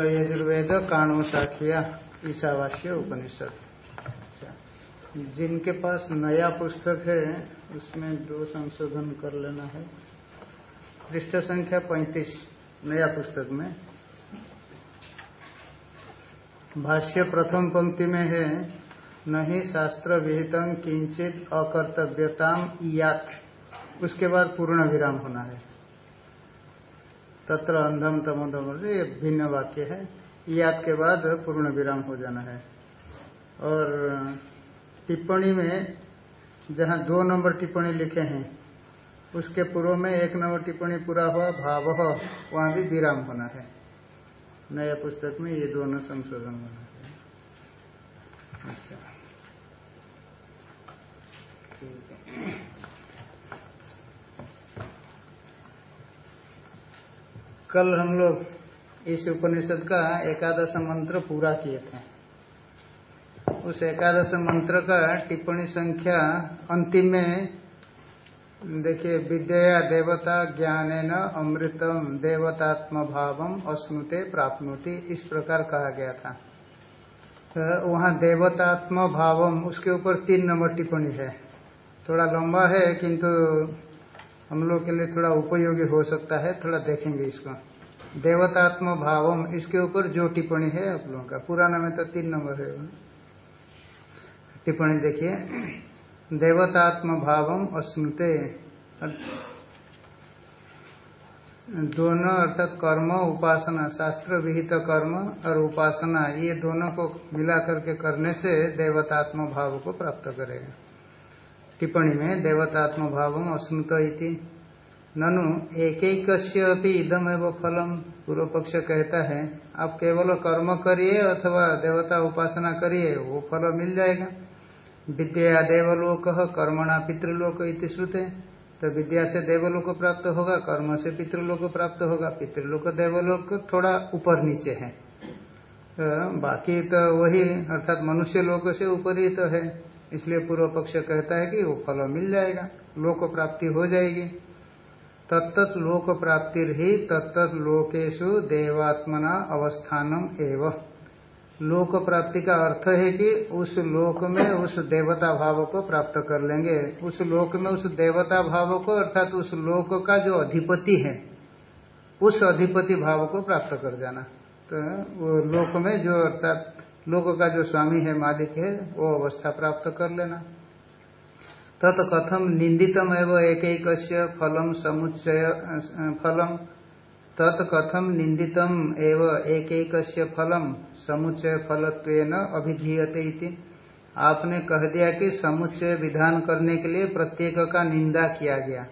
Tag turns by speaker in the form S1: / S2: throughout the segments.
S1: यजुर्वेद काणो साखिया ईशावास्य उपनिषद। जिनके पास नया पुस्तक है, उसमें दो संशोधन कर लेना है। पृष्ठ संख्या 35 नया पुस्तक में। भाष्य प्रथम पंक्ति में है, नहीं शास्त्र विहित किंचित अकर्तव्यता यात। उसके बाद पूर्ण विराम होना है। तत्र अंधम तमोदम ये भिन्न वाक्य है। याद के बाद पूर्ण विराम हो जाना है। और टिप्पणी में जहाँ दो नंबर टिप्पणी लिखे हैं, उसके पूर्व में एक नंबर टिप्पणी पूरा हुआ, भाव, वहाँ भी विराम होना है। नया पुस्तक में ये दोनों संशोधन होना है। अच्छा। ठीक है। कल हम लोग इस उपनिषद का एकादश मंत्र पूरा किए थे। उस एकादश मंत्र का टिप्पणी संख्या अंतिम में, देखिए, विद्या देवता ज्ञान अमृतम देवतात्म भावम अस्मृते प्राप्नुति, इस प्रकार कहा गया था। तो वहाँ देवतात्म भावम उसके ऊपर तीन नंबर टिप्पणी है। थोड़ा लंबा है, किंतु हम लोग के लिए थोड़ा उपयोगी हो सकता है, थोड़ा देखेंगे इसको। देवतात्म भावम इसके ऊपर जो टिप्पणी है आप लोगों का, पुराना में तो तीन नंबर है। टिप्पणी देखिए। देवतात्म भावम अस्मृते। दोनों अर्थात कर्म, उपासना, शास्त्र विहित कर्म और उपासना, ये दोनों को मिला करके करने से देवतात्म भाव को प्राप्त करेगा। टिप्पणी में देवतात्म भाव अस्मृत ननु एक एक इदम एवं फलम पूर्व पक्ष कहता है, आप केवल कर्म करिए अथवा देवता उपासना करिए, वो फल मिल जाएगा। विद्या देवलोक कर्मणा पितृलोक इति श्रुते। तो विद्या से देवलोक प्राप्त होगा, कर्म से पितृलोक प्राप्त होगा। पितृलोक, देवलोक थोड़ा ऊपर नीचे है। तो बाकी तो वही, अर्थात मनुष्य लोक से ऊपर ही तो है। इसलिए पूर्व पक्ष कहता है कि वो फल मिल जाएगा लोक प्राप्ति हो जाएगी। तत्त लोक प्राप्ति ही तत्त लोकेशु देवात्मना अवस्थानम एवं। लोक प्राप्ति का अर्थ है कि उस लोक में उस देवता भाव को प्राप्त कर लेंगे। उस लोक में उस देवता भाव को अर्थात उस लोक का जो अधिपति है, उस अधिपति भाव को प्राप्त कर जाना। तो वो लोक में जो अर्थात लोक का जो स्वामी है, मालिक है, वो अवस्था प्राप्त कर लेना। तत् तो कथम निंदितम एवं एक एक फलम समुच्चय, फलम। तत् कथम निंदितम एवं एक एक फलम समुच्चय फलत्व अभिधीयते आपने कह दिया कि समुच्चय विधान करने के लिए प्रत्येक का निंदा किया गया।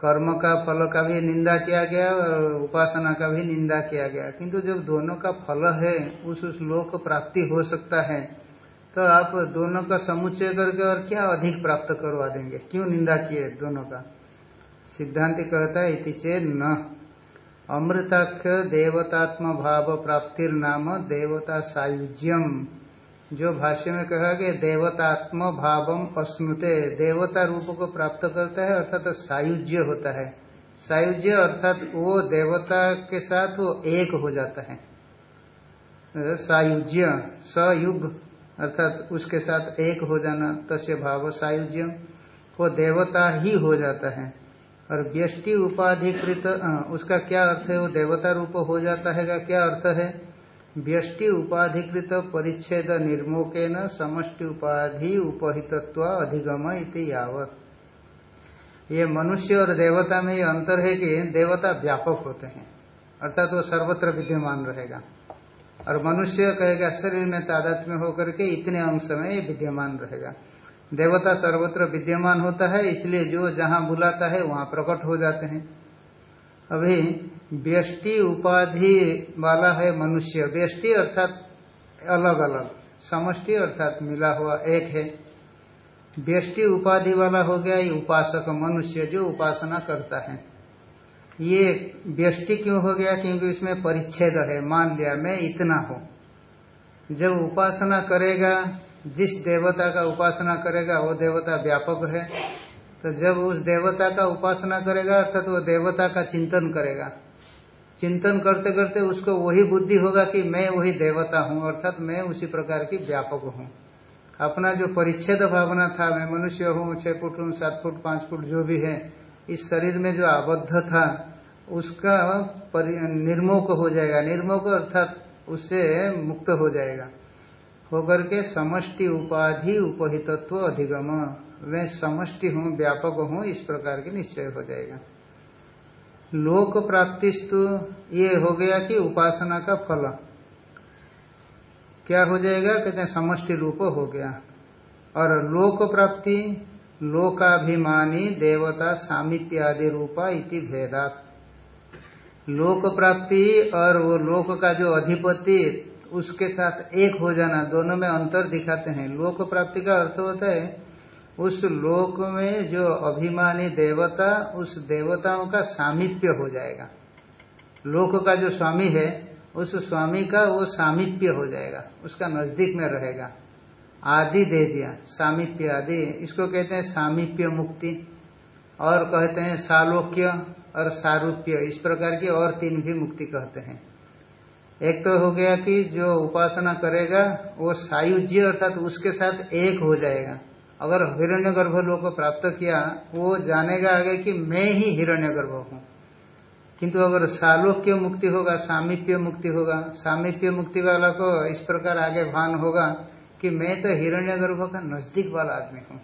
S1: कर्म का फल का भी निंदा किया गया और उपासना का भी निंदा किया गया। किंतु जब दोनों का फल है, उस श्लोक प्राप्ति हो सकता है तो आप दोनों का समुच्चय करके और क्या अधिक प्राप्त करवा देंगे? क्यों निंदा किए दोनों का? सिद्धांत कहता है, इति चेत न। अमृताख्य देवतात्म भाव प्राप्तिर नाम देवता सायुज्यम। जो भाष्य में कहा गया देवतात्म भावम अस्मृते देवता रूप को प्राप्त करता है, अर्थात तो सायुज्य होता है। सायुज्य अर्थात वो देवता के साथ वो एक हो जाता है। सायुज्य, सयुग, अर्थात उसके साथ एक हो जाना, तस्य भाव सायुज्य वो देवता ही हो जाता है। और व्यष्टि उपाधिकृत उसका क्या अर्थ है? वो देवता रूप हो जाता है का क्या अर्थ है? व्यष्टि उपाधिकृत परिच्छेद निर्मोके न समष्टि उपाधि उपहितत्व अधिगम इति यावत। ये मनुष्य और देवता में ये अंतर है कि देवता व्यापक होते हैं, अर्थात वो सर्वत्र विद्यमान रहेगा। और मनुष्य कहेगा, शरीर में तादात में होकर के इतने अंश में ये विद्यमान रहेगा। देवता सर्वत्र विद्यमान होता है, इसलिए जो जहाँ बुलाता है, वहाँ प्रकट हो जाते हैं। अभी व्यष्टि उपाधि वाला है मनुष्य। व्यष्टि अर्थात अलग अलग। समष्टि अर्थात मिला हुआ एक है। व्यष्टि उपाधि वाला हो गया, ये उपासक मनुष्य जो उपासना करता है। ये व्यष्टि क्यों हो गया? क्योंकि इसमें परिच्छेद है। मान लिया, मैं इतना हूँ। जब उपासना करेगा, जिस देवता का उपासना करेगा, वो देवता व्यापक है। तो जब उस देवता का उपासना करेगा, अर्थात तो वो देवता का चिंतन करेगा। चिंतन करते करते उसको वही बुद्धि होगा कि मैं वही देवता हूँ, अर्थात मैं उसी प्रकार की व्यापक हूँ। अपना जो परिच्छेद भावना था, मैं मनुष्य हूँ, छह फुट हूँ सात फुट, पाँच फुट जो भी है, इस शरीर में जो आबद्ध था, उसका निर्मोक हो जाएगा। निर्मोक अर्थात उससे मुक्त हो जाएगा। होकर के समष्टि उपाधि उपहितत्व अधिगम। मैं समष्टि हूँ, व्यापक हूँ, इस प्रकार के निश्चय हो जाएगा। लोक प्राप्तिस्तु ये हो गया कि उपासना का फल। क्या हो जाएगा? कहते हैं, समष्टि रूप हो गया। और लोक प्राप्ति लोकाभिमानी, देवता सामिप्य आदि रूपा इति भेदात। लोक प्राप्ति और वो लोक का जो अधिपति, उसके साथ एक हो जाना, दोनों में अंतर दिखाते हैं। लोक प्राप्ति का अर्थ होता है उस लोक में जो अभिमानी देवता, उस देवताओं का सामीप्य हो जाएगा। लोक का जो स्वामी है, उस स्वामी का वो सामीप्य हो जाएगा। उसका नज़दीक में रहेगा। आदि दे दिया, सामीप्य आदि। इसको कहते हैं सामीप्य मुक्ति और कहते हैं सालोक्य और सारूप्य। इस प्रकार की और तीन भी मुक्ति कहते हैं। एक तो हो गया कि जो उपासना करेगा, वो सायुज्य अर्थात उसके साथ एक हो जाएगा। अगर हिरण्य गर्भ लोग को प्राप्त किया, वो जानेगा आगे कि मैं ही हिरण्य गर्भ हूँ। किंतु अगर सालोक्य मुक्ति होगा, सामीप्य मुक्ति होगा, सामीप्य मुक्ति वाला को इस प्रकार आगे भान होगा कि मैं तो हिरण्य गर्भ का नज़दीक वाला आदमी हूँ।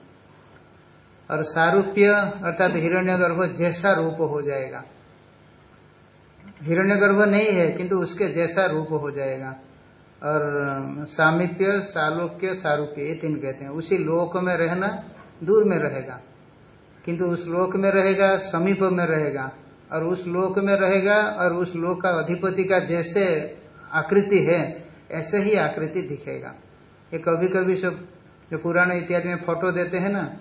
S1: और सारूप्य अर्थात हिरण्य गर्भ जैसा रूप हो जाएगा। हिरण्य गर्भ नहीं है, किंतु उसके जैसा रूप हो जाएगा। और सामिप्य सालोक्य, सारूप्य, ये तीन कहते हैं। उसी लोक में रहना दूर में रहेगा। किंतु उस लोक में रहेगा, समीप में रहेगा। और उस लोक में रहेगा और उस लोक का अधिपति का जैसे आकृति है, ऐसे ही आकृति दिखेगा। ये कभी कभी सब जो पुराने इत्यादि में फ़ोटो देते हैं ना,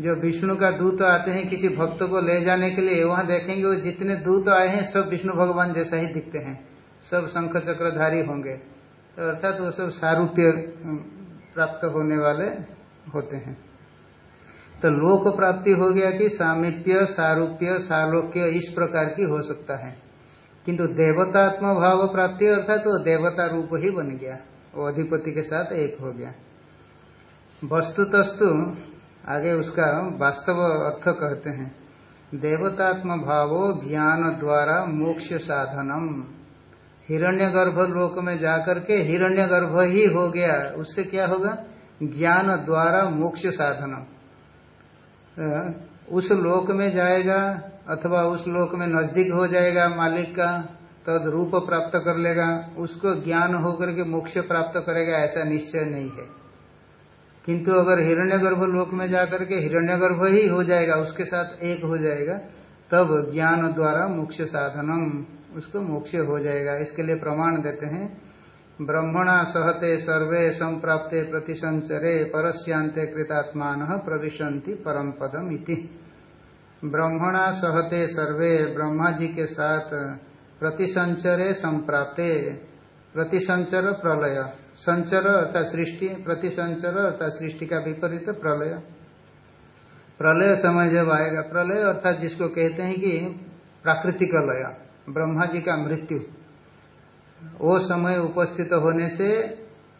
S1: जो विष्णु का दूत आते हैं किसी भक्त को ले जाने के लिए, वहाँ देखेंगे वो जितने दूत आए हैं, सब विष्णु भगवान जैसा ही दिखते हैं। सब शंख चक्रधारी होंगे। अर्थात वो सब सारूप्य प्राप्त होने वाले होते हैं। तो लोक प्राप्ति हो गया कि सामिप्य, सारूप्य, सालोक्य इस प्रकार की हो सकता है। किंतु देवतात्म भाव प्राप्ति अर्थात वो देवता रूप ही बन गया। वो अधिपति के साथ एक हो गया। वस्तु तस्तु आगे उसका वास्तव अर्थ कहते हैं। देवतात्म भावो ज्ञान द्वारा मोक्ष साधनम। हिरण्यगर्भ लोक में जाकर के हिरण्यगर्भ ही हो गया। उससे क्या होगा? ज्ञान द्वारा मोक्ष साधनम उस लोक में जाएगा अथवा उस लोक में नज़दीक हो जाएगा मालिक का, तद रूप प्राप्त कर लेगा। उसको ज्ञान होकर के मोक्ष प्राप्त करेगा, ऐसा निश्चय नहीं है। किंतु अगर हिरण्यगर्भ लोक में जाकर के हिरण्यगर्भ ही हो जाएगा, उसके साथ एक हो जाएगा, तब ज्ञान द्वारा मोक्ष साधनम। उसको मोक्ष हो जाएगा। इसके लिए प्रमाण देते हैं, ब्रह्मणा सहते सर्वे संप्राप्ते प्रतिसंचरे परस्यांते कृतात्मान प्रविशंति परम पदम इति। ब्रह्मणा सहते सर्वे ब्रह्मा जी के साथ प्रतिसंचरे संप्राप्ते, प्रतिसंचर प्रलय। संचर अर्थात सृष्टि, प्रतिसंचर अर्थात सृष्टि का विपरीत प्रलय। प्रलय समय जब आएगा, प्रलय अर्थात जिसको कहते हैं कि प्राकृतिक लय। ब्रह्मा जी का मृत्यु। वो समय उपस्थित होने से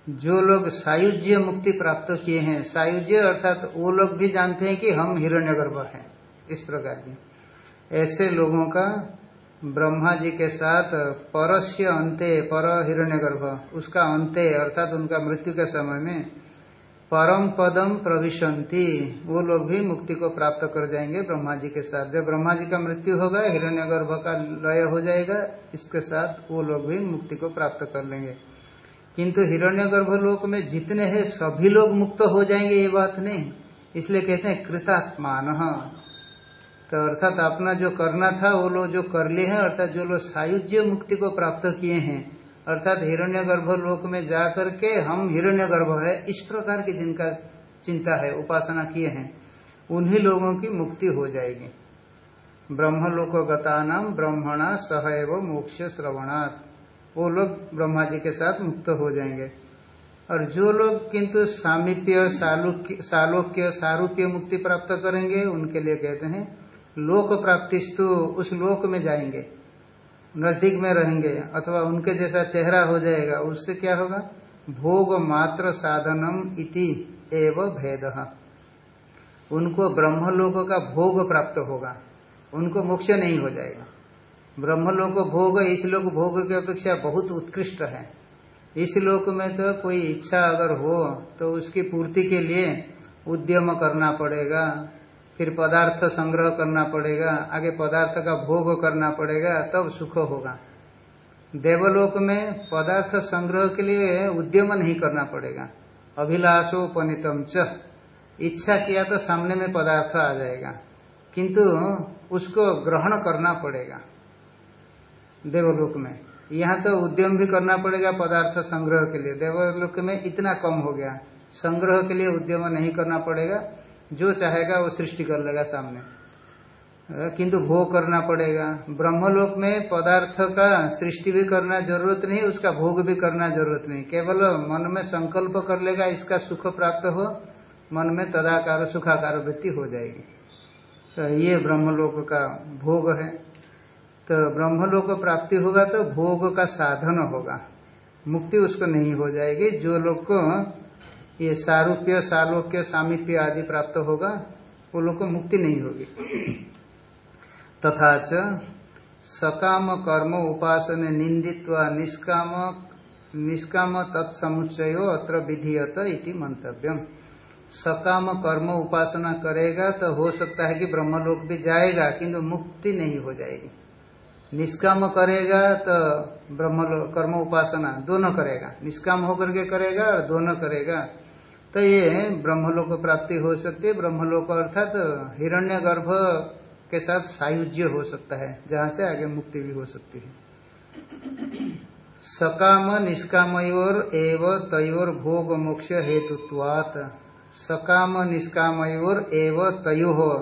S1: जो लोग सायुज्य मुक्ति प्राप्त किए हैं, सायुज्य अर्थात वो लोग भी जानते हैं कि हम हिरण्यगर्भ हैं, इस प्रकार की। ऐसे लोगों का ब्रह्मा जी के साथ परस्य अंते पर हिरण्यगर्भ, उसका अंत्य अर्थात उनका मृत्यु के समय में परम पदम प्रविशंति। वो लोग भी मुक्ति को प्राप्त कर जाएँगे ब्रह्मा जी के साथ। जब ब्रह्मा जी का मृत्यु होगा हिरण्यगर्भ का लय हो जाएगा, इसके साथ वो लोग भी मुक्ति को प्राप्त कर लेंगे। किंतु हिरण्यगर्भ लोक में जितने हैं, सभी लोग मुक्त हो जाएँगे, ये बात नहीं। इसलिए कहते हैं कृतात्मान। तो अर्थात अपना जो करना था, वो लोग जो कर लिए हैं, अर्थात जो लोग सायुज्य मुक्ति को प्राप्त किए हैं अर्थात हिरण्यगर्भ लोक में जा करके हम हिरण्यगर्भ है, इस प्रकार की जिनका चिंता है, उपासना किए हैं, उन्हीं लोगों की मुक्ति हो जाएगी। ब्रह्म ब्रह्मलोक नाम ब्रह्मणा सहैव मोक्ष श्रवणात्। वो लोग ब्रह्मा जी के साथ मुक्त हो जाएँगे। और जो लोग किंतु सामीप्य सालोक्य, सारूप्य मुक्ति प्राप्त करेंगे, उनके लिए कहते हैं, लोक प्राप्तिस्तु, उस लोक में जाएँगे। नज़दीक में रहेंगे, अथवा उनके जैसा चेहरा हो जाएगा, उससे क्या होगा? भोग मात्र साधनम इति एव भेद। उनको ब्रह्म ब्रह्मलोक का भोग प्राप्त होगा, उनको मोक्ष नहीं हो जाएगा। ब्रह्म ब्रह्मलोक भोग, इस लोक भोग की अपेक्षा बहुत उत्कृष्ट है। इस लोक में तो कोई इच्छा अगर हो तो उसकी पूर्ति के लिए उद्यम करना पड़ेगा। फिर पदार्थ संग्रह करना पड़ेगा, आगे पदार्थ का भोग करना पड़ेगा, तब सुख होगा। देवलोक में पदार्थ संग्रह के लिए उद्यम नहीं करना पड़ेगा। अभिलाषो अभिलाषोपनितम च। इच्छा किया तो सामने में पदार्थ आ जाएगा, किंतु उसको ग्रहण करना पड़ेगा। देवलोक में यहाँ तो उद्यम भी करना पड़ेगा पदार्थ संग्रह के लिए। देवलोक में इतना कम हो गया, संग्रह के लिए उद्यम नहीं करना पड़ेगा। जो चाहेगा वो सृष्टि कर लेगा सामने। किंतु भोग करना पड़ेगा। ब्रह्मलोक में पदार्थ का सृष्टि भी करना ज़रूरत नहीं, उसका भोग भी करना ज़रूरत नहीं। केवल मन में संकल्प कर लेगा, इसका सुख प्राप्त हो, मन में तदाकार, सुखाकार वृत्ति हो जाएगी। तो ये ब्रह्मलोक का भोग है। तो ब्रह्मलोक प्राप्ति होगा तो भोग का साधन होगा। मुक्ति उसको नहीं हो जाएगी। जो लोग को ये सारूप्य, सालोक्य, सामीप्य आदि प्राप्त होगा, वो लोग को मुक्ति नहीं होगी। तथा च सकाम कर्म उपासन निंदित्व निष्काम निष्काम तत्समुच्चयो अत्र विधीयत इति मंतव्यम। सकाम कर्म उपासना करेगा तो हो सकता है कि ब्रह्मलोक भी जाएगा, किंतु मुक्ति नहीं हो जाएगी। निष्काम करेगा तो ब्रह्म कर्म उपासना दोनों करेगा। निष्काम होकर के करेगा और दोनों करेगा। तो ये ब्रह्मलोक प्राप्ति हो सकती है, ब्रह्मलोक अर्थात तो हिरण्य गर्भ के साथ सायुज्य हो सकता है, जहाँ से आगे मुक्ति भी हो सकती है। सकाम निष्कामयोर एव तयोर भोग मोक्ष हेतुत्वात। सकाम निष्कामयोर एव तयो।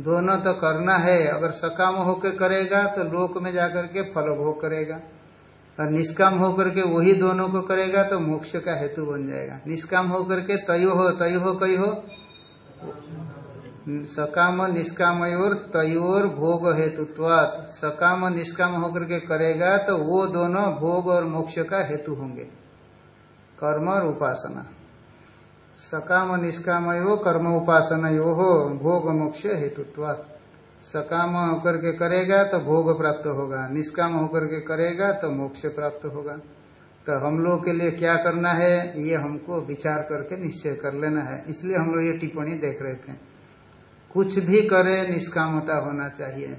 S1: दोनों तो करना है, अगर सकाम होकर करेगा तो लोक में जाकर के फल भोग करेगा। और निष्काम होकर के वही दोनों को करेगा तो मोक्ष का हेतु बन जाएगा। निष्काम होकर के तय हो तय हो, कई हो? सकाम, निष्काम और तयोर भोग हेतुत्वात। सकाम, निष्काम होकर के करेगा तो वो दोनों भोग और मोक्ष का हेतु होंगे। कर्म और उपासना। सकाम, निष्काम कर्म उपासना, यो हो, भोग, मोक्ष, हेतुत्वात। सकाम होकर के करेगा तो भोग प्राप्त होगा, निष्काम होकर के करेगा तो मोक्ष प्राप्त होगा। तो हम लोग के लिए क्या करना है, ये हमको विचार करके निश्चय कर लेना है। इसलिए हम लोग ये टिप्पणी देख रहे थे। कुछ भी करे, निष्कामता होना चाहिए।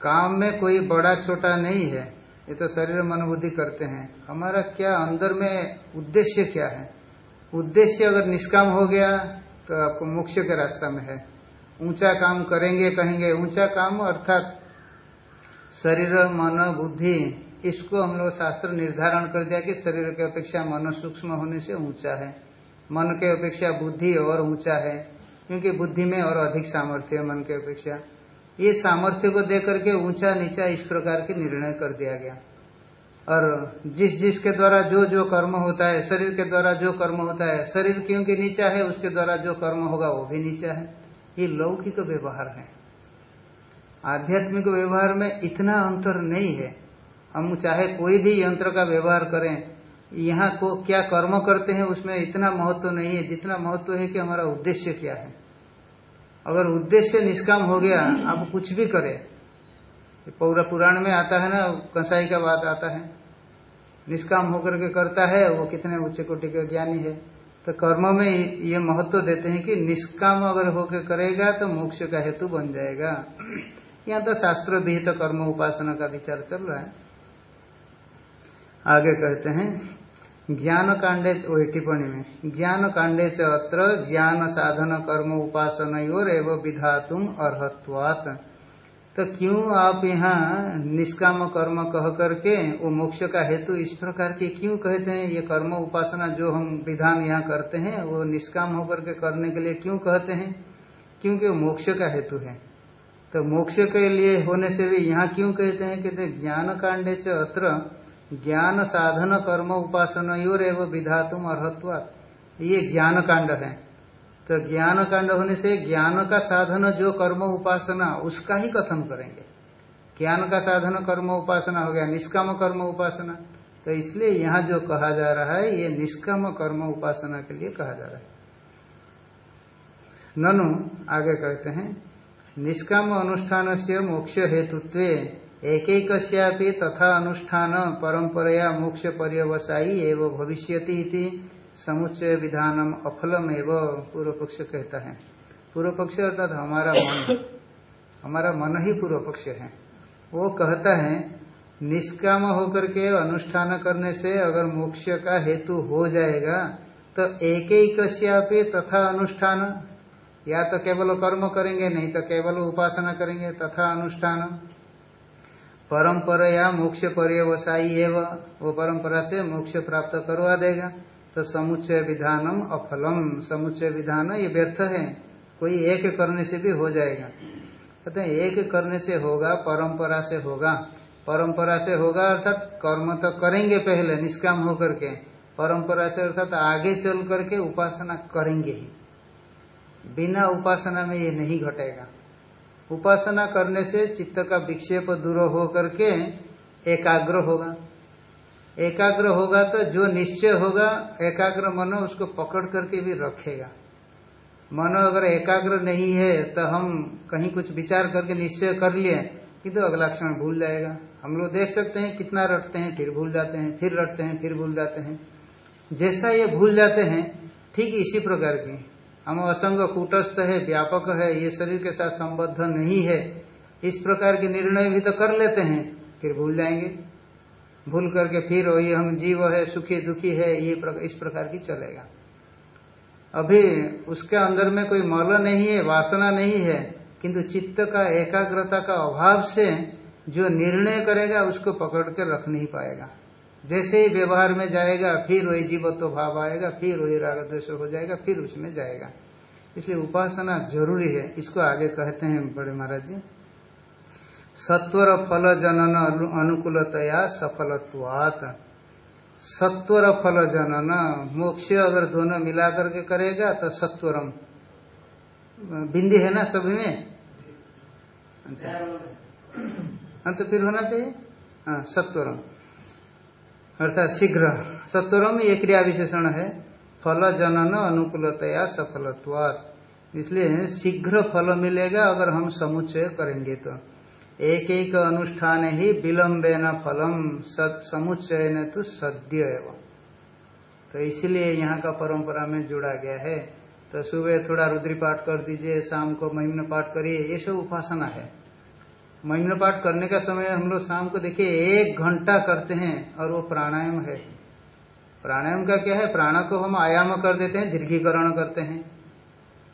S1: काम में कोई बड़ा छोटा नहीं है, ये तो शरीर मनोबुद्धि करते हैं। हमारा क्या, अंदर में उद्देश्य क्या है? उद्देश्य अगर निष्काम हो गया तो आपको मोक्ष के रास्ता में है। ऊँचा काम करेंगे, कहेंगे, ऊँचा काम अर्थात शरीर, मन, बुद्धि, इसको हम लोग शास्त्र निर्धारण कर दिया कि शरीर की अपेक्षा मन सूक्ष्म होने से ऊँचा है। मन के अपेक्षा बुद्धि और ऊँचा है, क्योंकि बुद्धि में और अधिक सामर्थ्य है मन के अपेक्षा। ये सामर्थ्य को देकर के ऊँचा नीचा इस प्रकार के निर्णय कर दिया गया। और जिस जिसके द्वारा जो जो कर्म होता है, शरीर के द्वारा जो कर्म होता है, शरीर क्योंकि नीचा है, उसके द्वारा जो कर्म होगा, वो भी नीचा है। ये लौकिक व्यवहार है। आध्यात्मिक व्यवहार में इतना अंतर नहीं है। हम चाहे कोई भी यंत्र का व्यवहार करें, यहाँ को क्या कर्म करते हैं उसमें इतना महत्व नहीं है, जितना महत्व है कि हमारा उद्देश्य क्या है। अगर उद्देश्य निष्काम हो गया आप कुछ भी करें। पूरा पुराण में आता है ना, कंसाई का बात आता है। निष्काम होकर के करता है, वो कितने उच्च कोटि का ज्ञानी है। तो कर्म में ये महत्व देते हैं कि निष्काम अगर होकर करेगा तो मोक्ष का हेतु बन जाएगा। यहाँ तो शास्त्र विहित तो कर्म उपासना का विचार चल रहा है। आगे कहते हैं, ज्ञान कांडे वही टिप्पणी में, ज्ञान कांडे च अत्र ज्ञान साधन कर्म उपासन और एवं विधातुम अर्हत्वात। तो क्यों आप यहाँ निष्काम कर्म कह करके वो मोक्ष का हेतु इस प्रकार के क्यों कहते हैं? ये कर्म उपासना जो हम विधान यहाँ करते हैं, वो निष्काम होकर के करने के लिए क्यों कहते हैं? क्योंकि वो मोक्ष का हेतु है। तो मोक्ष के लिए होने से भी यहाँ क्यों कहते हैं? कहते ज्ञान कांडे च अत्र ज्ञान साधन कर्म उपासन और एवं विधातुम अर्हत्वा। ये ज्ञान कांड है। तो ज्ञान कांड होने से ज्ञान का साधन जो कर्म उपासना, उसका ही कथन करेंगे। ज्ञान का साधन कर्म उपासना हो गया, निष्काम कर्म उपासना। तो इसलिए यहाँ जो कहा जा रहा है, ये निष्काम कर्म उपासना के लिए कहा जा रहा है। ननु, आगे कहते हैं, निष्काम अनुष्ठान से मोक्ष हेतुत्व एक एक तथा अनुष्ठान परंपरया मोक्ष पर्यवसायी एवं भविष्यति समुच्चय विधानम अफलम एवं, पूर्व पक्ष कहता है। पूर्व पक्ष अर्थात हमारा मन हमारा मन ही पूर्व पक्ष है। वो कहता है, निष्काम होकर के अनुष्ठान करने से अगर मोक्ष का हेतु हो जाएगा तो एक एक तथा अनुष्ठान, या तो केवल कर्म करेंगे, नहीं तो केवल उपासना करेंगे, तथा अनुष्ठान। परंपरा या मोक्ष पर्यवसायी एवं, वो परंपरा से मोक्ष प्राप्त करवा देगा। तो समुच्चय विधानम अफलम। समुच्चय विधान, ये व्यर्थ है। कोई एक करने से भी हो जाएगा। कहते हैं, एक करने से होगा, परंपरा से होगा। परंपरा से होगा, अर्थात कर्म तो करेंगे पहले, निष्काम होकर के। परंपरा से अर्थात आगे चल करके उपासना करेंगे ही। बिना उपासना में ये नहीं घटेगा। उपासना करने से चित्त का विक्षेप दूर हो करके एकाग्र होगा। एकाग्र होगा तो जो निश्चय होगा, एकाग्र मनो उसको पकड़ करके भी रखेगा। मनो अगर एकाग्र नहीं है तो हम कहीं कुछ विचार करके निश्चय कर लिए किंतु तो अगला क्षण भूल जाएगा। हम लोग देख सकते हैं कितना रटते हैं, फिर भूल जाते हैं, फिर रटते हैं, फिर भूल जाते हैं। जैसा ये भूल जाते हैं, ठीक इसी प्रकार की। हम असंग कूटस्थ है, व्यापक है, ये शरीर के साथ संबद्ध नहीं है। इस प्रकार के निर्णय भी तो कर लेते हैं, फिर भूल जाएँगे। भूल करके फिर वही हम जीव है सुखी दुखी है ये प्रकार, इस प्रकार की चलेगा। अभी उसके अंदर में कोई मल नहीं है वासना नहीं है किंतु चित्त का एकाग्रता का अभाव से जो निर्णय करेगा उसको पकड़ कर रख नहीं पाएगा। जैसे ही व्यवहार में जाएगा फिर वही जीवत्व भाव आएगा फिर वही राग द्वेष हो जाएगा फिर उसमें जाएगा। इसलिए उपासना ज़रूरी है इसको आगे कहते हैं बड़े महाराज जी। सत्वर फल जनन अनुकूलतया सफलत्वात। सत्वर फल जनन, मोक्ष अगर दोनों मिला करके करेगा तो सत्वरम। बिंदी है ना सभी में? अच्छा। तो फिर होना चाहिए? हाँ सत्वरम। अर्थात शीघ्र। सत्वरम ये क्रिया विशेषण है। फल जनन अनुकूलतया सफलत्वात। इसलिए शीघ्र फल मिलेगा अगर हम समुच्चय करेंगे तो। एक एक अनुष्ठान ही विलंबे न फलम सत समुच्चय न तो सद्य एवं तो इसलिए यहाँ का परंपरा में जुड़ा गया है। तो सुबह थोड़ा रुद्री पाठ कर दीजिए, शाम को महिम्न पाठ करिए, ये सब उपासना है। महिम्न पाठ करने का समय हम लोग शाम को देखिए, एक घंटा करते हैं और वो प्राणायाम है। प्राणायाम का क्या है? प्राण को हम आयाम कर देते हैं, दीर्घीकरण करते हैं।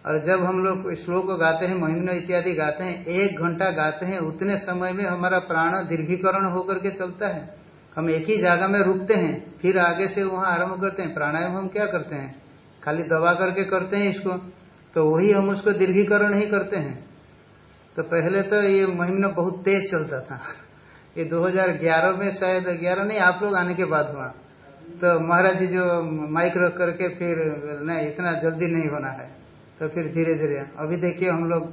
S1: और जब हम लोग श्लोक गाते हैं महिम्न इत्यादि गाते हैं, एक घंटा गाते हैं, उतने समय में हमारा प्राण दीर्घीकरण होकर के चलता है। हम एक ही जगह में रुकते हैं, फिर आगे से वहाँ आरंभ करते हैं। प्राणायाम हम क्या करते हैं? खाली दबा करके करते हैं इसको। तो वही हम उसको दीर्घीकरण ही करते हैं। तो पहले तो ये महीना बहुत तेज चलता था। ये 2011 में शायद 11 नहीं, आप लोग आने के बाद हुआ। तो महाराज जी जो माइक रख करके फिर, नहीं, इतना जल्दी नहीं होना है। तो फिर धीरे धीरे, अभी देखिए हम लोग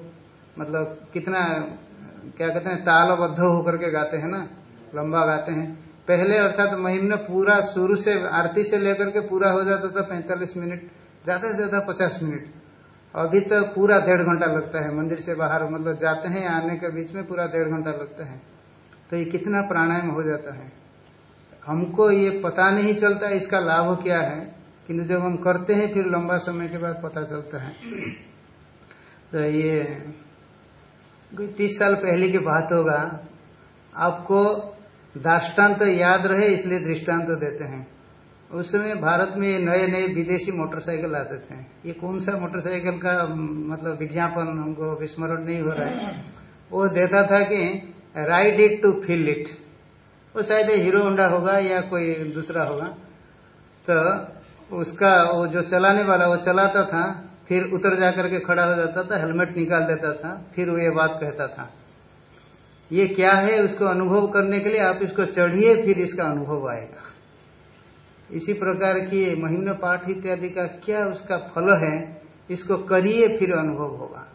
S1: मतलब कितना, क्या कहते हैं, तालबद्ध होकर के गाते हैं ना, लंबा गाते हैं। पहले अर्थात तो महीने पूरा शुरू से आरती से लेकर के पूरा हो जाता था पैंतालीस मिनट, ज़्यादा से ज़्यादा पचास मिनट। अभी तो पूरा डेढ़ घंटा लगता है, मंदिर से बाहर मतलब जाते हैं, आने के बीच में पूरा डेढ़ घंटा लगता है। तो ये कितना प्राणायाम हो जाता है। हमको ये पता नहीं चलता इसका लाभ क्या है। किंतु जब हम करते हैं, फिर लंबा समय के बाद पता चलता है। तो ये तीस साल पहले की बात होगा। आपको दाष्टान्त तो याद रहे, इसलिए दृष्टांत तो देते हैं। उस समय भारत में नए नए विदेशी मोटरसाइकिल आते थे। ये कौन सा मोटरसाइकिल का मतलब विज्ञापन हमको विस्मरण नहीं हो रहा है। वो देता था कि ride it to feel it वो शायद हीरो होंडा होगा या कोई दूसरा होगा। तो उसका वो जो चलाने वाला, वो चलाता था, फिर उतर जाकर के खड़ा हो जाता था, हेलमेट निकाल देता था, फिर वो ये बात कहता था। ये क्या है उसको अनुभव करने के लिए? आप इसको चढ़िए, फिर इसका अनुभव आएगा। इसी प्रकार की महिम्न पाठ इत्यादि का क्या उसका फल है, इसको करिए, फिर अनुभव होगा।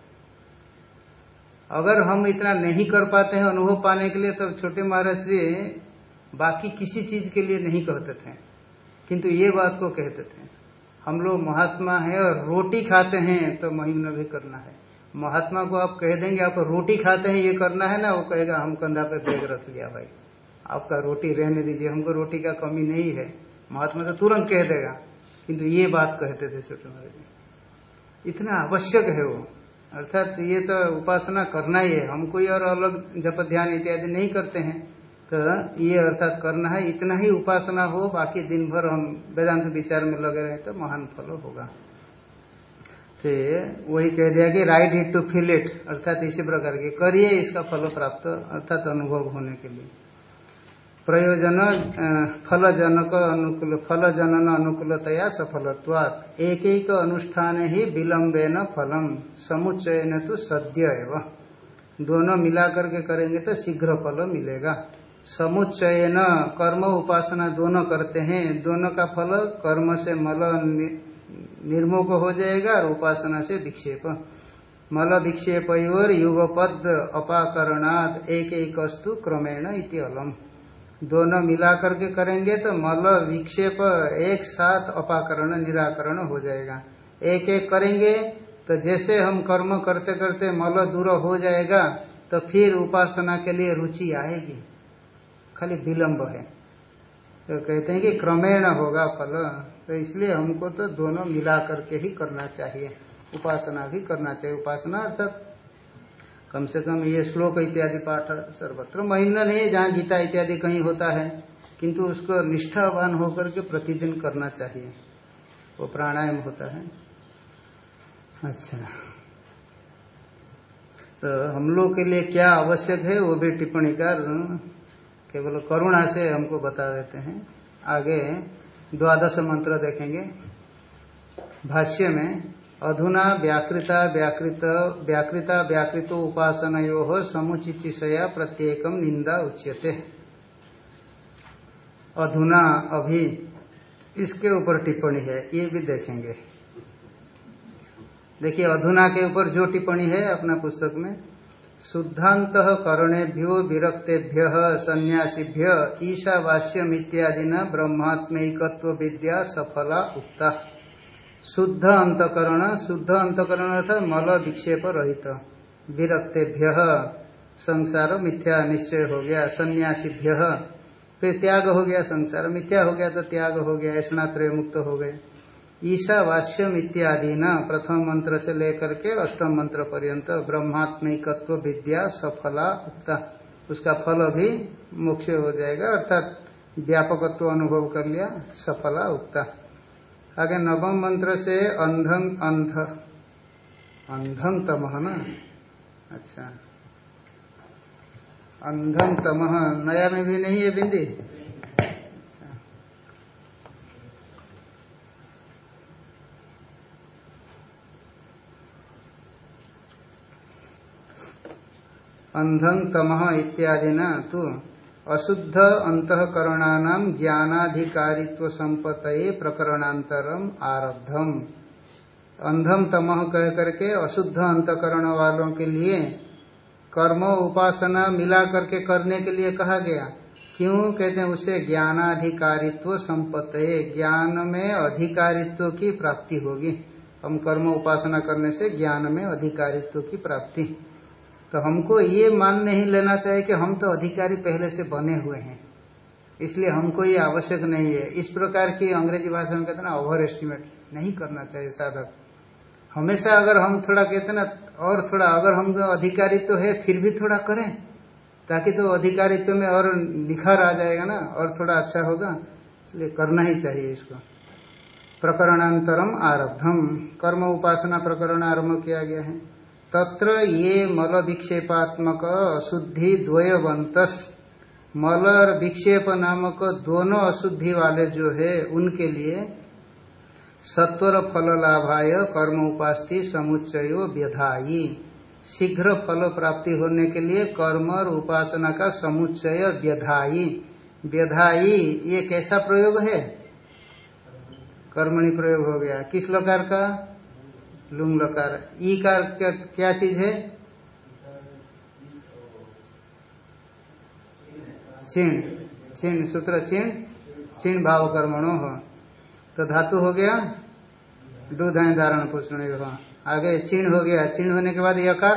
S1: अगर हम इतना नहीं कर पाते हैं अनुभव पाने के लिए, तब छोटे महाराज जी बाकी किसी चीज़ के लिए नहीं कहते थे। किंतु ये बात को कहते थे, हम लोग महात्मा है और रोटी खाते हैं तो महिमा भी करना है। महात्मा को आप कह देंगे, आप रोटी खाते हैं, ये करना है ना? वो कहेगा, हम कंधा पे बैग रख लिया भाई। आपका रोटी रहने दीजिए, हमको रोटी का कमी नहीं है। महात्मा तो तुरंत कह देगा। किंतु ये बात कहते थे छोटे महाराज इतना आवश्यक है वो। अर्थात ये तो उपासना करना ही है। हम कोई और अलग जप, ध्यान इत्यादि नहीं करते हैं। तो ये अर्थात करना है, इतना ही उपासना हो, बाकी दिन भर हम वेदांत विचार में लगे रहे तो महान फल होगा। तो वही कह दिया कि write it to feel it अर्थात इसी प्रकार के करिए इसका फल प्राप्त, अर्थात अनुभव होने के लिए। प्रयोजन फल फलजनक अनुकूल, फलजनन अनुकूलतया सफलत्वात् एक एक अनुष्ठान ही विलंबेन फलम, समुच्चयन तो सद्य एवं दोनों मिला करके करेंगे तो शीघ्र फल मिलेगा। समुच्चयन, कर्म, उपासना दोनों करते हैं। दोनों का फल कर्म से मल निर्मुख हो जाएगा और उपासना से विक्षेप। मल विक्षेप और युगपद अपाकरणाद एक एक अस्तु क्रमेण इति अलम। दोनों मिला करके करेंगे तो मल विक्षेप एक साथ अपाकरण, निराकरण हो जाएगा। एक एक करेंगे तो जैसे हम कर्म करते करते मल दूर हो जाएगा तो फिर उपासना के लिए रुचि आएगी। खाली विलंब है। तो कहते हैं कि क्रमेण होगा फल तो इसलिए हमको तो दोनों मिला करके ही करना चाहिए। उपासना भी करना चाहिए। उपासना अर्थात कम से कम ये श्लोक इत्यादि पाठ सर्वत्र महीना नहीं जहाँ गीता इत्यादि कहीं होता है, किंतु उसको निष्ठावान होकर के प्रतिदिन करना चाहिए। वो प्राणायाम होता है। अच्छा। तो हम लोग के लिए क्या आवश्यक है, वो भी टिप्पणी कर। केवल करुणा से हमको बता देते हैं। आगे द्वादश मंत्र देखेंगे। भाष्य में, अधुना व्याकृता व्याकृत व्याकृता व्याकृत उपासनो समुचितया प्रत्येक निंदा उच्यते। अधुना अभी, इसके ऊपर टिप्पणी है, ये भी देखेंगे। देखिए, अधुना के ऊपर जो टिप्पणी है अपना पुस्तक में शुद्धांत करणेभ्यो विरक्तेभ्य सन्यासीभ्य ईशावास्यम इत्यादि न ब्रह्मात्मिकत्व विद्या सफला उक्ता। शुद्ध अंतकरण शुद्ध अंतकरण अर्थात मल विक्षेप रहित विरक्तेभ्य, संसार मिथ्या निश्चय हो गया सन्यासीभ्य फिर त्याग हो गया, संसार मिथ्या हो गया तो त्याग हो गया ऐसा त्रय मुक्त हो गए। ईशावास्यम इत्यादि न प्रथम मंत्र से लेकर के अष्टम मंत्र पर्यंत ब्रह्मात्मिकत्व विद्या सफला उक्ता। उसका फल भी मोक्ष हो जाएगा, अर्थात व्यापकत्व अनुभव कर लिया, सफला उक्ता। आगे नवम मंत्र से अंधं, अंध। अंधं तमह ना? अच्छा। अंधं तमह नया में भी नहीं है बिंदी? अंधं तमह इत्यादि न तो अशुद्ध अंतकरणानाम ज्ञानाधिकारित्व संपत प्रकरणांतरम आरब्धम। अंधम तमह कह करके अशुद्ध अंतकरण वालों के लिए कर्म उपासना मिला करके करने के लिए कहा गया। क्यों? कहते हैं उसे ज्ञानाधिकारित्व संपत्त ज्ञान में अधिकारित्व की प्राप्ति होगी। हम कर्म उपासना करने से ज्ञान में अधिकारित्व की प्राप्ति। तो हमको ये मान नहीं लेना चाहिए कि हम तो अधिकारी पहले से बने हुए हैं। इसलिए हमको ये आवश्यक नहीं है। इस प्रकार की अंग्रेज़ी भाषा में कहते ना ओवर एस्टिमेट नहीं करना चाहिए साधक। हमेशा अगर हम थोड़ा कहते ना, और थोड़ा अगर हम अधिकारित्व तो है, फिर भी थोड़ा करें, ताकि तो अधिकारित्व तो में और निखार आ जाएगा ना, और थोड़ा अच्छा होगा। इसलिए करना ही चाहिए इसको। प्रकरणांतरम आरब्धम। कर्म उपासना प्रकरण आरंभ किया गया है। तत्र ये मल विक्षेपात्मक अशुद्धि द्वयवंत मल और विक्षेप नामक दोनों अशुद्धि वाले जो है, उनके लिए सत्वर फल लाभाय कर्म उपास्ति समुच्चयो व्यधायी। शीघ्र फल प्राप्ति होने के लिए कर्म और उपासना का समुच्चय व्यधाई व्यधाई ये कैसा प्रयोग है? कर्मणि प्रयोग हो गया। किस प्रकार का? लुंग लकार ई कार क्या, क्या चीज़ है? चिन्ह चिन्ह सूत्र चिन्ह चिन्ह भाव कर्मणो हो। तो धातु हो गया? डूधाएँ धारण पोषण आगे चिन्ह हो गया। चिन्ह होने के बाद यकार?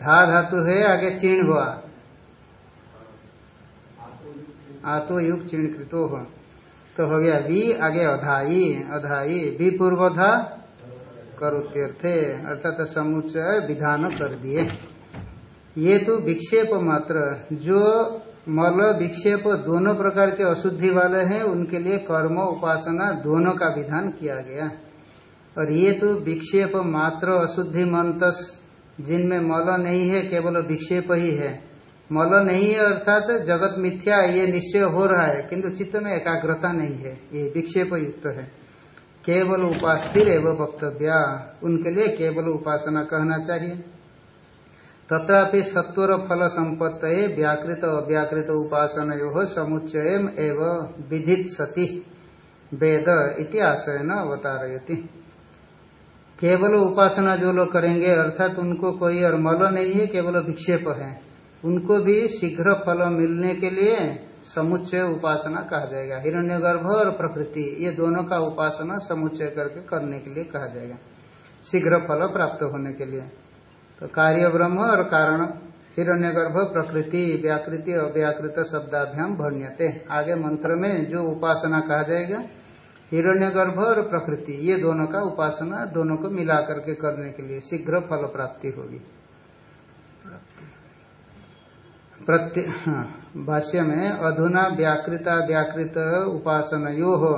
S1: धा धातु है आगे चिन्ह हुआ। आतो युग चिन्ह कृतो हो। तो हो गया वी आगे अधाई अधाई वी पूर्वधा करुत्यर्थे, अर्थात समुचय विधान कर दिए। ये तो विक्षेप मात्र, जो मल विक्षेप दोनों प्रकार के अशुद्धि वाले हैं, उनके लिए कर्म, उपासना दोनों का विधान किया गया। और ये तो विक्षेप मात्र अशुद्धि मंतस, जिनमें मल नहीं है, केवल विक्षेप ही है। मल नहीं है अर्थात जगत मिथ्या ये निश्चय हो रहा है, किंतु चित्त में एकाग्रता नहीं है, ये विक्षेप युक्त है। केवल उपास्थिर एवं वक्तव्या, उनके लिए केवल उपासना कहना चाहिए। तथापि सत्वर फल संपत्त व्याकृत अव्याकृत उपासन यो समुच्चय एवं विधित सती वेद इति आशय न अवतारयति। केवल उपासना जो लोग करेंगे, अर्थात उनको कोई और मल नहीं है, केवल विक्षेप है। उनको भी शीघ्र फल मिलने के लिए समुच्चय उपासना कहा जाएगा। हिरण्यगर्भ और प्रकृति ये दोनों का उपासना समुच्चय करके करने के लिए कहा जाएगा। शीघ्र फल प्राप्त होने के लिए। तो कार्य ब्रह्म और कारण, हिरण्यगर्भ, प्रकृति, व्याकृति और अव्याकृत शब्दाभ्याम भण्यते। आगे मंत्र में जो उपासना कहा जाएगा, हिरण्यगर्भ और प्रकृति, ये दोनों का उपासना, दोनों को मिला करके करने के लिए शीघ्र फल प्राप्ति होगी। प्रत्य हाँ, भाष्य में अधुना व्याकृता व्याकृत उपासना यो हो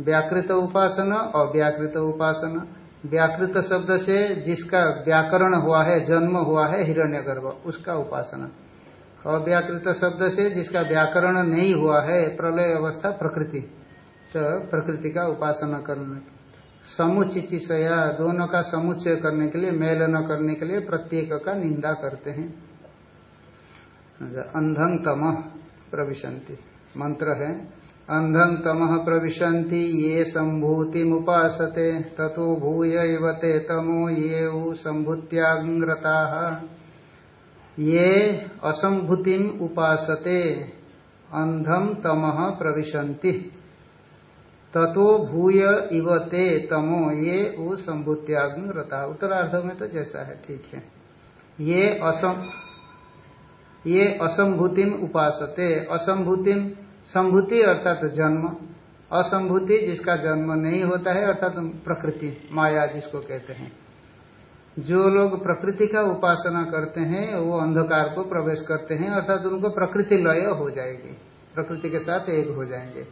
S1: व्याकृत उपासना अव्याकृत उपासना। व्याकृत शब्द से जिसका व्याकरण हुआ है जन्म हुआ है हिरण्यगर्भ उसका उपासना। अव्याकृत शब्द से जिसका व्याकरण नहीं हुआ है प्रलय अवस्था प्रकृति। तो प्रकृति का उपासना करने समुचिचिशया दोनों का समुच्चय करने के लिए मेल न करने के लिए प्रत्येक का निंदा करते हैं। अंधं तम प्रविशंति मंत्र है अंधं तम प्रविशन्ति, ये संभूति मुसते ततो भूय इवते तमो ये संभूत्याग्रता ये असंभूतिम उपासते अंधम तम प्रविशन्ति। ततो भूय इवते तमो ये उ संभूत्याग्रता उत्तरार्ध में तो जैसा है, ठीक है। ये असम ये असंभूतिम उपासते। असंभूतिम, संभूति अर्थात जन्म। असंभूति जिसका जन्म नहीं होता है, अर्थात प्रकृति, माया जिसको कहते हैं। जो लोग प्रकृति का उपासना करते हैं, वो अंधकार को प्रवेश करते हैं, अर्थात उनको प्रकृति लय हो जाएगी। प्रकृति के साथ एक हो जाएँगे।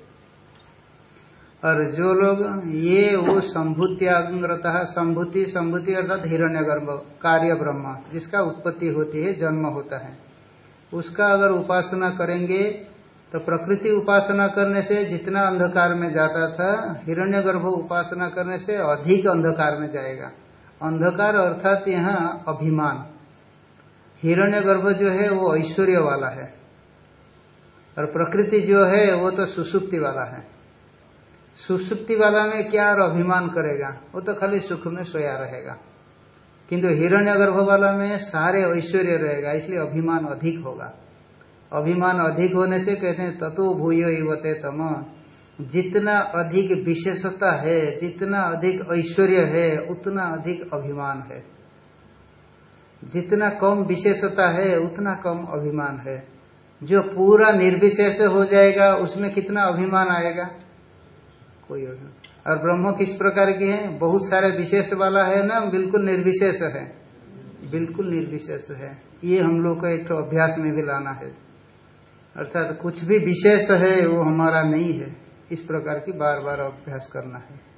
S1: और जो लोग ये वो संभूत्याग्रता, संभूति संभूति अर्थात हिरण्यगर्भ, कार्य ब्रह्म, जिसका उत्पत्ति होती है, जन्म होता है। उसका अगर उपासना करेंगे तो प्रकृति उपासना करने से जितना अंधकार में जाता था, हिरण्यगर्भ उपासना करने से अधिक अंधकार में जाएगा। अंधकार अर्थात यहाँ अभिमान। हिरण्यगर्भ जो है, वो ऐश्वर्य वाला है। और प्रकृति जो है, वो तो सुसुप्ति वाला है। सुसुप्ति वाला में क्या और अभिमान करेगा? वो तो खाली सुख में सोया रहेगा। किंतु हिरण्यगर्भ वाला में सारे ऐश्वर्य रहेगा, इसलिए अभिमान अधिक होगा। अभिमान अधिक होने से कहते हैं, ततो भूय युवते तम। जितना अधिक विशेषता है, जितना अधिक ऐश्वर्य है, उतना अधिक अभिमान है। जितना कम विशेषता है, उतना कम अभिमान है। जो पूरा निर्विशेष हो जाएगा, उसमें कितना अभिमान आएगा? कोई अभिमान और ब्रह्म किस प्रकार की है? बहुत सारे विशेष वाला है ना, बिल्कुल निर्विशेष है। बिल्कुल निर्विशेष है। ये हम लोग को एक तो अभ्यास में भी लाना है। अर्थात कुछ भी विशेष है, वो हमारा नहीं है। इस प्रकार की बार बार अभ्यास करना है।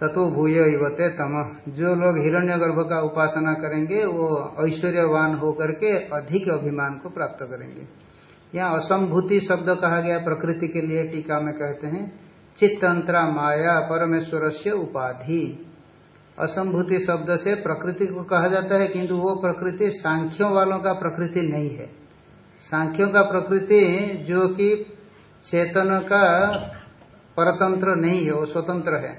S1: ततो भूय युवते तम। जो लोग हिरण्य गर्भ का उपासना करेंगे, वो ऐश्वर्यवान होकर के अधिक अभिमान को प्राप्त करेंगे। यहाँ असंभूति शब्द कहा गया प्रकृति के लिए टीका में कहते हैं। चित्तंत्रा माया परमेश्वर से उपाधि। असंभूति शब्द से प्रकृति को कहा जाता है, किंतु वो प्रकृति सांख्यों वालों का प्रकृति नहीं है। सांख्यों का प्रकृति जो कि चेतन का परतंत्र नहीं है, वो स्वतंत्र है,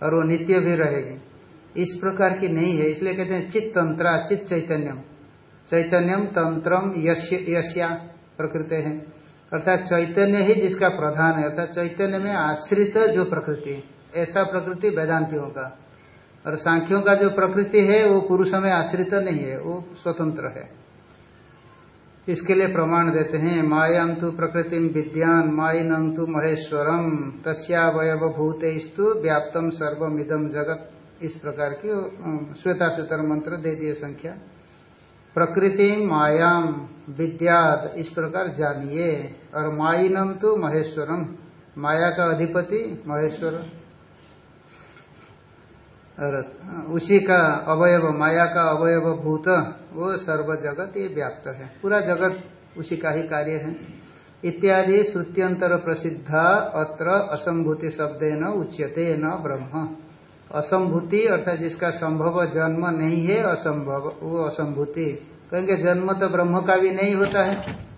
S1: और वो नित्य भी रहेगी। इस प्रकार की नहीं है, इसलिए कहते हैं चित्त तंत्रा चित्त चैतन्यम। चैतन्यम तंत्रम यश्या प्रकृति है। अर्थात चैतन्य ही जिसका प्रधान है, अर्थात चैतन्य में आश्रित जो प्रकृति ऐसा प्रकृति वेदांतियों का और सांख्यों का जो प्रकृति है, वो पुरुष में आश्रित नहीं है, वो स्वतंत्र है। इसके लिए प्रमाण देते हैं मायाम तो प्रकृति विद्यान माइनम तो महेश्वरम तस्यावयव भूतेस्तु व्याप्तम सर्वमिदम जगत। इस प्रकार की श्वेता श्वेतर मंत्र दे दिए संख्या। प्रकृति मायाम विद्यात, इस प्रकार जानिए। और माइनम तो महेश्वरम माया का अधिपति महेश्वर। और उसी का अवयव, माया का अवयव भूत वो सर्व जगत ये व्याप्त है। पूरा जगत उसी का ही कार्य है। इत्यादि श्रुत्यंतर प्रसिद्धा, अत्र असंभूति शब्द न उच्यते न ब्रह्म। असंभूति, अर्थात जिसका संभव जन्म नहीं है, असंभव, वो असंभूति। कहेंगे जन्म तो ब्रह्म का भी नहीं होता है।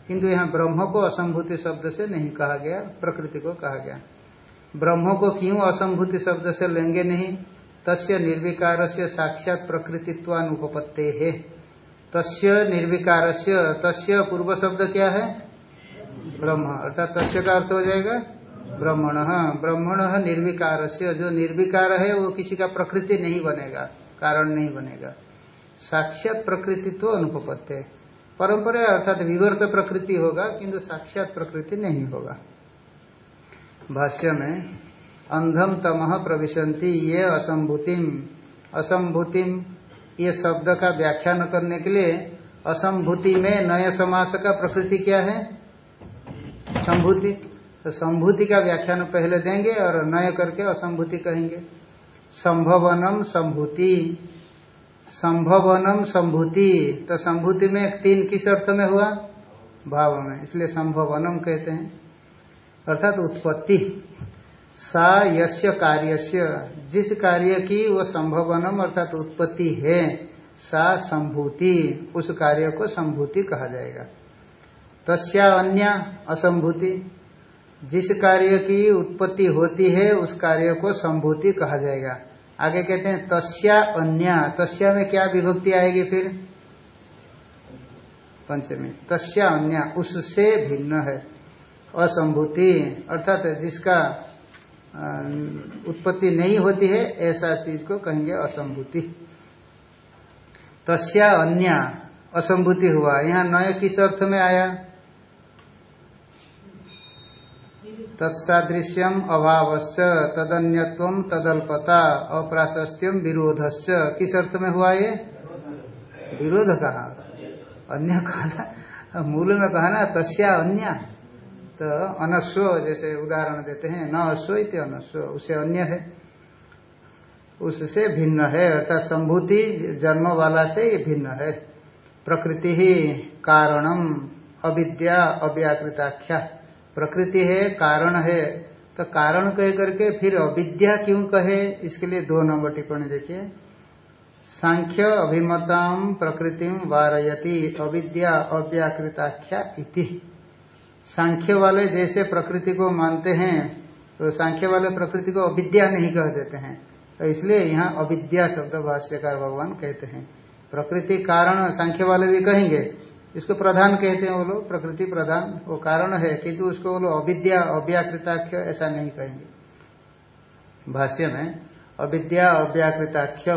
S1: किंतु यहाँ ब्रह्म को असंभूति शब्द से नहीं कहा गया, प्रकृति को कहा गया। ब्रह्म को क्यों असंभूति शब्द से लेंगे नहीं? तस्य निर्विकार से साक्षात प्रकृतित्वानुपत्ते है तस्य निर्विकार से तस्य पूर्व शब्द क्या है? ब्रह्म। अर्थात तस्य का अर्थ हो जाएगा? ब्रह्मण। ब्रह्मण निर्विकार से जो निर्विकार है, वो किसी का प्रकृति नहीं बनेगा, कारण नहीं बनेगा। साक्षात प्रकृति तो अनुपत्य परंपरा अर्थात विवर्त प्रकृति होगा, किंतु साक्षात प्रकृति नहीं होगा। भाष्य में अंधम तमह प्रविशंति ये असंभूतिम। असंभूतिम, ये शब्द का व्याख्यान करने के लिए असंभूति में नए समास का प्रकृति क्या है? संभूति। तो संभूति का व्याख्यान पहले देंगे और नय करके असंभूति कहेंगे। संभवनम संभूति। संभवनम संभूति। तो संभूति में तीन किस अर्थ में हुआ? भाव में। इसलिए संभवनम कहते हैं। अर्थात उत्पत्ति। सा यस्य कार्यस्य। जिस कार्य की वो संभवनम अर्थात उत्पत्ति है, सा संभूति। उस कार्य को संभूति कहा जाएगा। तस्या अन्य असंभूति। जिस कार्य की उत्पत्ति होती है, उस कार्य को संभूति कहा जाएगा। आगे कहते हैं, तस्या अन्य। तस्या में क्या विभक्ति आएगी फिर? पंचमी। तस्या अन्य, उससे भिन्न है। असंभूति। अर्थात जिसका उत्पत्ति नहीं होती है, ऐसा चीज़ को कहेंगे असंभूति। तस्या अन्य, असंभूति हुआ। यहाँ नए किस अर्थ में आया? तत्सादृश्यम अभावश्च तदन्यत्व तदल्पता, अप्राशस्त्यम विरोधश्च। किस अर्थ में हुआ ये? विरोध कहा अन्य कहा मूल में कहा ना, तस्या अन्य। तो अनस्व जैसे उदाहरण देते हैं, न अश्व इत अनस्व उसे अन्य है। उससे भिन्न है, अर्थात संभूति, जन्म वाला से ये भिन्न है। प्रकृति ही कारणम, अविद्या, अव्याकृताख्या। प्रकृति है, कारण है। तो कारण कह करके फिर अविद्या क्यों कहे, इसके लिए दो नंबर टिप्पणी देखिए। सांख्य अभिमताम प्रकृति वारयति, अविद्या अव्याकृताख्या इति। सांख्य वाले जैसे प्रकृति को मानते हैं तो सांख्य वाले प्रकृति को अविद्या नहीं कह देते हैं। तो इसलिए यहाँ अविद्या शब्द भाष्यकार भगवान कहते हैं। प्रकृति कारण सांख्य वाले भी कहेंगे इसको प्रधान कहते हैं वो लोग, प्रकृति प्रधान। वो कारण है, किंतु उसको वो लोग अविद्या, अव्याकृताख्य ऐसा नहीं कहेंगे। भाष्य में, अविद्या, अव्याकृताख्य,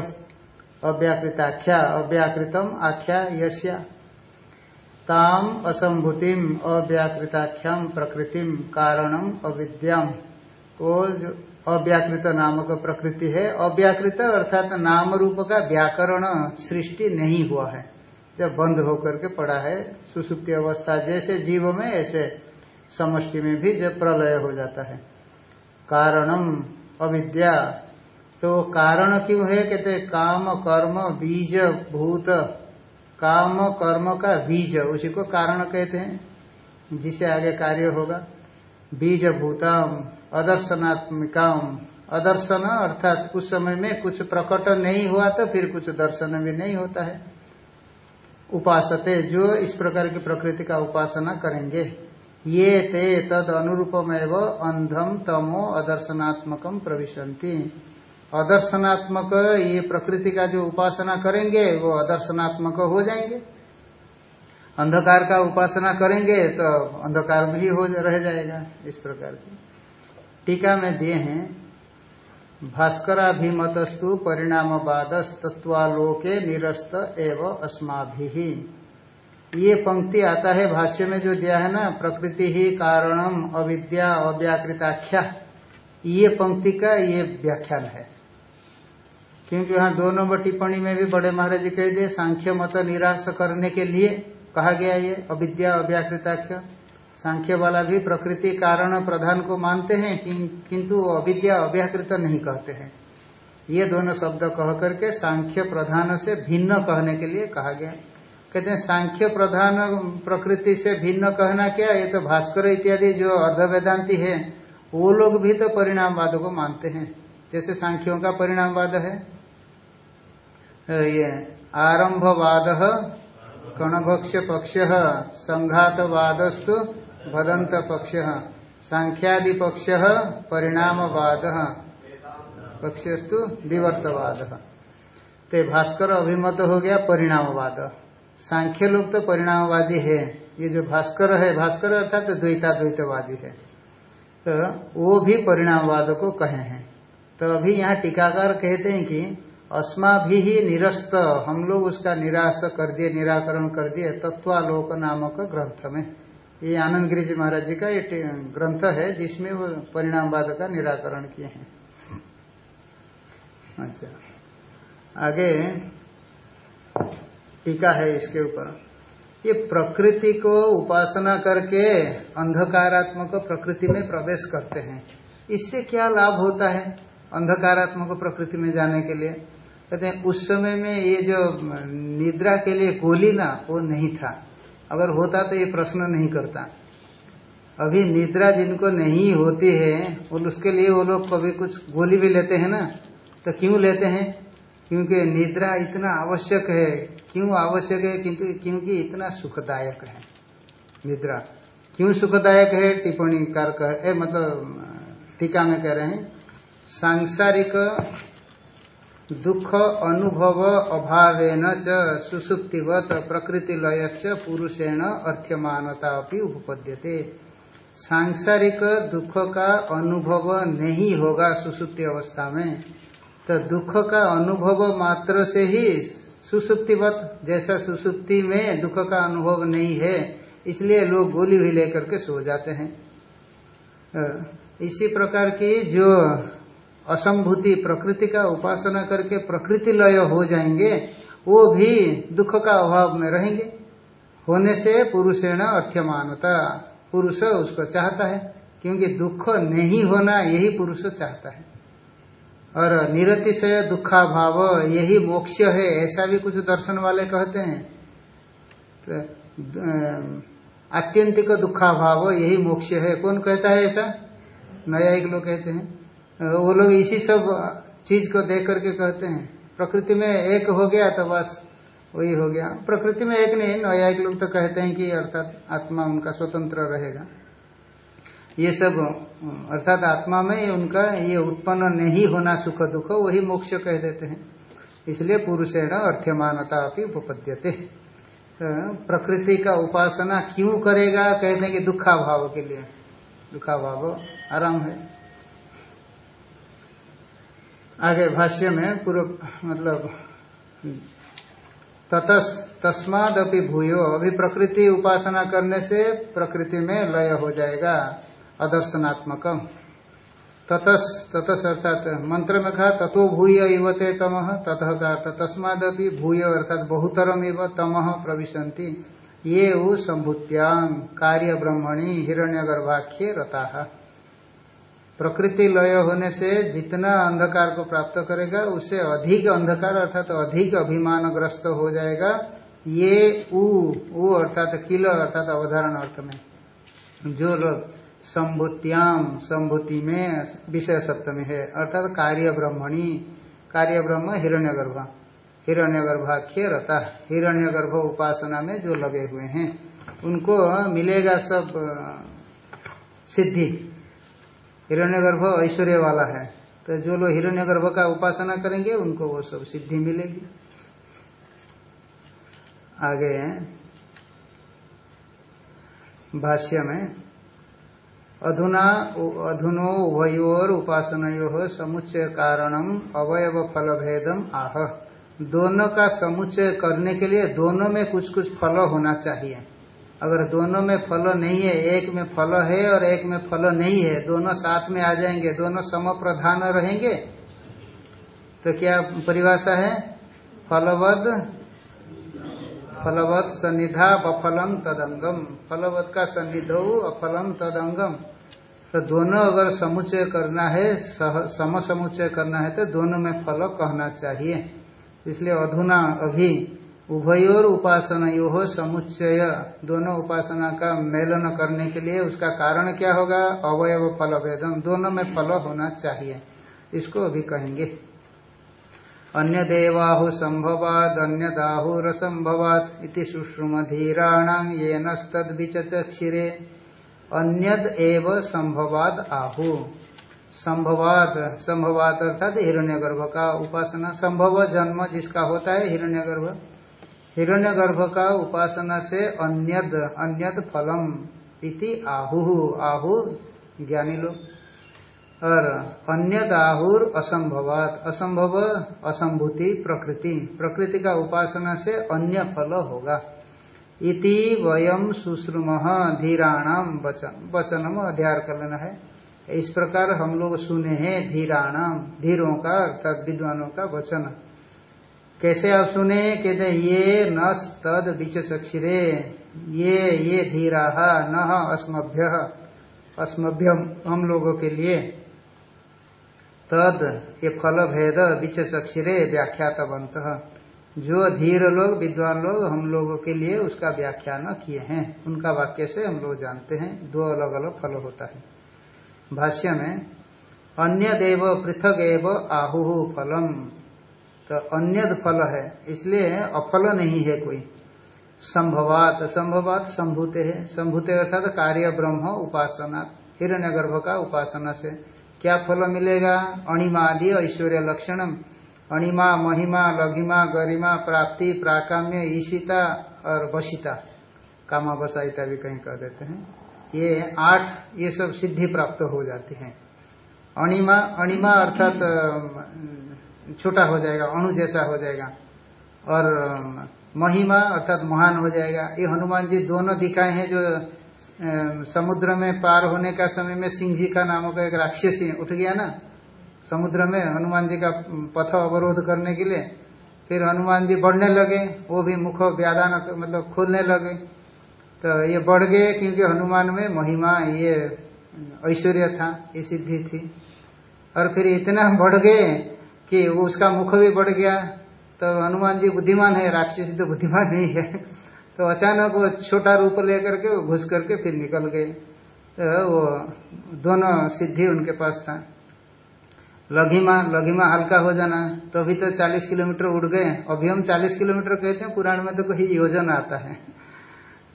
S1: अव्याकृताख्या, अव्याकृतम आख्या यश्या ताम असंभूतिम, अव्याकृताख्याम प्रकृतिम, कारणम अविद्याम। वो जो अव्याकृत नामक प्रकृति है, अव्याकृत अर्थात नाम रूप का व्याकरण सृष्टि नहीं हुआ है। जब बंद होकर के पड़ा है, सुसुप्ति अवस्था जैसे जीव में, ऐसे समष्टि में भी जब प्रलय हो जाता है। कारणम अविद्या। तो कारण क्यों है? कहते काम, कर्म, बीज, भूत। काम, कर्म का बीज, उसी को कारण कहते हैं, जिसे आगे कार्य होगा। बीज भूतम, अदर्शनात्मिकाम। अदर्शन अर्थात कुछ समय में कुछ प्रकट नहीं हुआ तो फिर कुछ दर्शन भी नहीं होता है। उपासते, जो इस प्रकार की प्रकृति का उपासना करेंगे। ये ते तद अनुरूपमेव अंधम तमो अदर्शनात्मकम प्रविशंति अदर्शनात्मक, ये प्रकृति का जो उपासना करेंगे, वो अदर्शनात्मक हो जाएँगे। अंधकार का उपासना करेंगे तो अंधकार भी हो रह जाएगा इस प्रकार की टीका में दिए हैं भास्कराभिमतस्तु परिणामवाद तत्वालोके निरस्त एव अस्मा ये पंक्ति आता है भाष्य में जो दिया है ना, प्रकृति ही कारणम, अविद्या, अव्याकृताख्या। ये पंक्ति का ये व्याख्यान है। क्योंकि वहाँ दो नंबर टिप्पणी में भी बड़े महाराज कह दिए, सांख्य मत निराश करने के लिए कहा गया ये, अविद्या, अव्याकृताख्य। सांख्य वाला भी प्रकृति कारण प्रधान को मानते हैं किंतु अविद्या अव्याकृत नहीं कहते हैं। ये दोनों शब्द कह करके सांख्य प्रधान से भिन्न कहने के लिए कहा गया। कहते हैं, सांख्य प्रधान प्रकृति से भिन्न कहना क्या? ये तो भास्कर इत्यादि जो अर्ध वेदांति है, वो लोग भी तो परिणामवाद को मानते हैं। जैसे सांख्यों का परिणामवाद है। ये, आरंभवाद कणभक्ष पक्ष संघातवादस्तु भदंत पक्ष सांख्यादि पक्ष परिणामवाद। पक्षस्तु विवर्तवाद। ते भास्कर अभिमत हो गया, परिणामवाद। सांख्य लोग तो परिणामवादी है। ये जो भास्कर है, भास्कर अर्थात तो द्वैताद्वैतवादी है। तो वो भी परिणामवाद को कहे हैं। तो अभी यहाँ टीकाकार कहते हैं कि अस्मा भी ही निरस्त, हम लोग उसका निराश कर दिए, निराकरण कर दिए, तत्वालोक नामक ग्रंथ में। ये आनंद गिरी जी महाराज जी का ये ग्रंथ है, जिसमें वो परिणामवाद का निराकरण किए हैं। अच्छा। आगे टीका है इसके ऊपर। ये प्रकृति को उपासना करके अंधकारात्मक प्रकृति में प्रवेश करते हैं। इससे क्या लाभ होता है अंधकारात्मक प्रकृति में जाने के लिए? कहते हैं, उस समय में ये जो निद्रा के लिए गोली ना, वो नहीं था। अगर होता तो ये प्रश्न नहीं करता। अभी निद्रा जिनको नहीं होती है, और उसके लिए वो लोग कभी कुछ गोली भी लेते हैं ना तो क्यों लेते हैं? क्योंकि निद्रा इतना आवश्यक है। क्यों आवश्यक है? किंतु क्योंकि इतना सुखदायक है निद्रा। क्यों सुखदायक है? टिप्पणी कार कह मतलब टीका में कह रहे हैं, सांसारिक दुख अनुभव अभावेन च प्रकृति लयश्च पुरुषेण अर्थमानता उपपद्यते। सांसारिक दुख का अनुभव नहीं होगा सुसुप्ति अवस्था में। तो दुख का अनुभव मात्र से ही सुसुप्तिवत, जैसा सुसुप्ति में दुख का अनुभव नहीं है, इसलिए लोग गोली भी लेकर के सो जाते हैं। इसी प्रकार की जो असंभूति, प्रकृति का उपासना करके प्रकृति लय हो जाएँगे, वो भी दुख का अभाव में रहेंगे। होने से पुरुषेण अर्थमानता, पुरुष उसको चाहता है, क्योंकि दुख नहीं होना यही पुरुष चाहता है। और निरतिशय दुखा भाव यही मोक्ष है, ऐसा भी कुछ दर्शन वाले कहते हैं। तो आत्यंतिक दुखा भाव यही मोक्ष है। कौन कहता है ऐसा? नया एक लोग कहते हैं। वो लोग इसी सब चीज़ को देख करके कहते हैं। प्रकृति में एक हो गया तो बस वही हो गया। प्रकृति में एक नहीं न्यायिक लोग तो कहते हैं कि अर्थात आत्मा उनका स्वतंत्र रहेगा। ये सब, अर्थात आत्मा में उनका ये उत्पन्न नहीं होना सुख दुख, वही मोक्ष कह देते हैं। इसलिए पुरुषेण अर्थमानता अपनी उपपद्यते। तो प्रकृति का उपासना क्यों करेगा? कहते हैं कि दुखा भाव के लिए। दुखा भाव आराम है। आगे भाष्य में पूर्व मतलब ततस तस्माद अपनी भूयो अभी प्रकृति उपासना करने से प्रकृति में लय हो जाएगा अदर्शनात्मक ततस ततस अर्थात मंत्र में कहा, ततो भूय इवते तम, ततः का तस्मादपि भूय अर्थात बहुतरम इव तम प्रविशंति ये संभूत्याम कार्य ब्रह्मणी हिरण्यगर्भाख्य रता। प्रकृति लय होने से जितना अंधकार को प्राप्त करेगा, उससे अधिक अंधकार अर्थात तो अधिक अभिमान ग्रस्त हो जाएगा। ये उ अर्थात किल अर्थात अवधारण अर्थ में। जो लोग संभूत्याम, संभूति में, विषय सप्तमी है, अर्थात कार्य ब्रह्मणी कार्य ब्रह्म हिरण्यगर्भ। हिरण्यगर्भाख्य रता हिरण्यगर्भ उपासना में जो लगे हुए हैं, उनको मिलेगा सब सिद्धि। हिरण्यगर्भ ऐश्वर्य वाला है। तो जो लोग हिरण्य गर्भ का उपासना करेंगे, उनको वो सब सिद्धि मिलेगी। आगे भाष्य में, अधुना अधुनो उभयोर उपासनो समुच्चय कारणम अवयव फल भेदम आह। दोनों का समुच्चय करने के लिए दोनों में कुछ कुछ फल होना चाहिए। अगर दोनों में फल नहीं है, एक में फल है और एक में फल नहीं है, दोनों साथ में आ जाएँगे, दोनों सम प्रधान रहेंगे तो क्या परिभाषा है? फलवद फलवत सन्निधा बफलम तदंगम। फलवत का सन्निधो अफलम तदंगम। तो दोनों अगर समुच्चय करना है सम समुच्चय करना है तो दोनों में फल कहना चाहिए। इसलिए अधुना अभी उभयोर उपासना यो समुच्चय। दोनों उपासना का मेलन करने के लिए उसका कारण क्या होगा? अवयव फल भेदम दोनों में फल होना चाहिए। इसको अभी कहेंगे। अन्य देवाहु संभवाद अन्य दाहुर संभवात इति सुश्रुम धीराण ये नद विचक्षिरे अन्यद एव संभवाद आहु। संभवाद संभवात अर्थात हिरण्यगर्भ का उपासना। संभव जन्म जिसका होता है हिरण्यगर्भ। हिरण्यगर्भ का उपासना से अन्यद अन्यद फलम इति आहु। आहु ज्ञानी लोग और अन्यद आहुर असंभवात असंभव असंभूति प्रकृति। प्रकृति का उपासना से अन्य फल होगा। इति वयम सुश्रुम धीराणाम वचन, वचनम अध्यार कर लेना है। इस प्रकार हम लोग सुने हैं धीराणाम धीरों का अर्थात विद्वानों का वचन। कैसे आप सुने? कहते ये न तद बीच चक्षिरे ये ये धीरा न अस्मभ्य अस्मभ्य हम लोगों के लिए। तद, ये फल भेद बीच चक्षिरे व्याख्यातवंत जो धीर लोग, विद्वान लोग हम लोगों के लिए उसका व्याख्यान किए हैं। उनका वाक्य से हम लोग जानते हैं। दो अलग अलग फल होता है। भाष्य में अन्य देव पृथक एव आहु फलम तो अन्य फल है, इसलिए अफल नहीं है कोई। संभवात संभवात संभूते है। संभूते अर्थात कार्य ब्रह्म उपासना हिरण्य गर्भ का उपासना से। क्या फल मिलेगा? अणिमा आदि, ऐश्वर्य लक्षणम। अणिमा, महिमा, लघिमा, गरिमा, प्राप्ति, प्राकाम्य, ईशिता और वशिता। कामा बसाईता भी कहीं कह देते हैं। ये आठ, ये सब सिद्धि प्राप्त हो जाती है। अणिमा अणिमा अर्थात छोटा हो जाएगा, अणु जैसा हो जाएगा। और महिमा अर्थात महान हो जाएगा। ये हनुमान जी दोनों दिखाए हैं जो समुद्र में पार होने का समय में सिंह जी का नामों का एक राक्षसी उठ गया ना, समुद्र में हनुमान जी का पथ अवरोध करने के लिए। फिर हनुमान जी बढ़ने लगे, वो भी मुख व्यादान मतलब खोलने लगे। तो ये बढ़ गए क्योंकि हनुमान में महिमा, ये ऐश्वर्य था, ये सिद्धि थी। और फिर इतना बढ़ गए कि वो उसका मुख भी बढ़ गया तो हनुमान जी बुद्धिमान है, राक्षसी तो बुद्धिमान नहीं है। तो अचानक वो छोटा रूप लेकर के घुस करके फिर निकल गए। तो वो दोनों सिद्धि उनके पास था। लघिमा लघिमा हल्का हो जाना तो अभी तो 40 किलोमीटर उड़ गए। अभी हम 40 किलोमीटर कहते हैं, पुराण में तो कोई योजना आता है।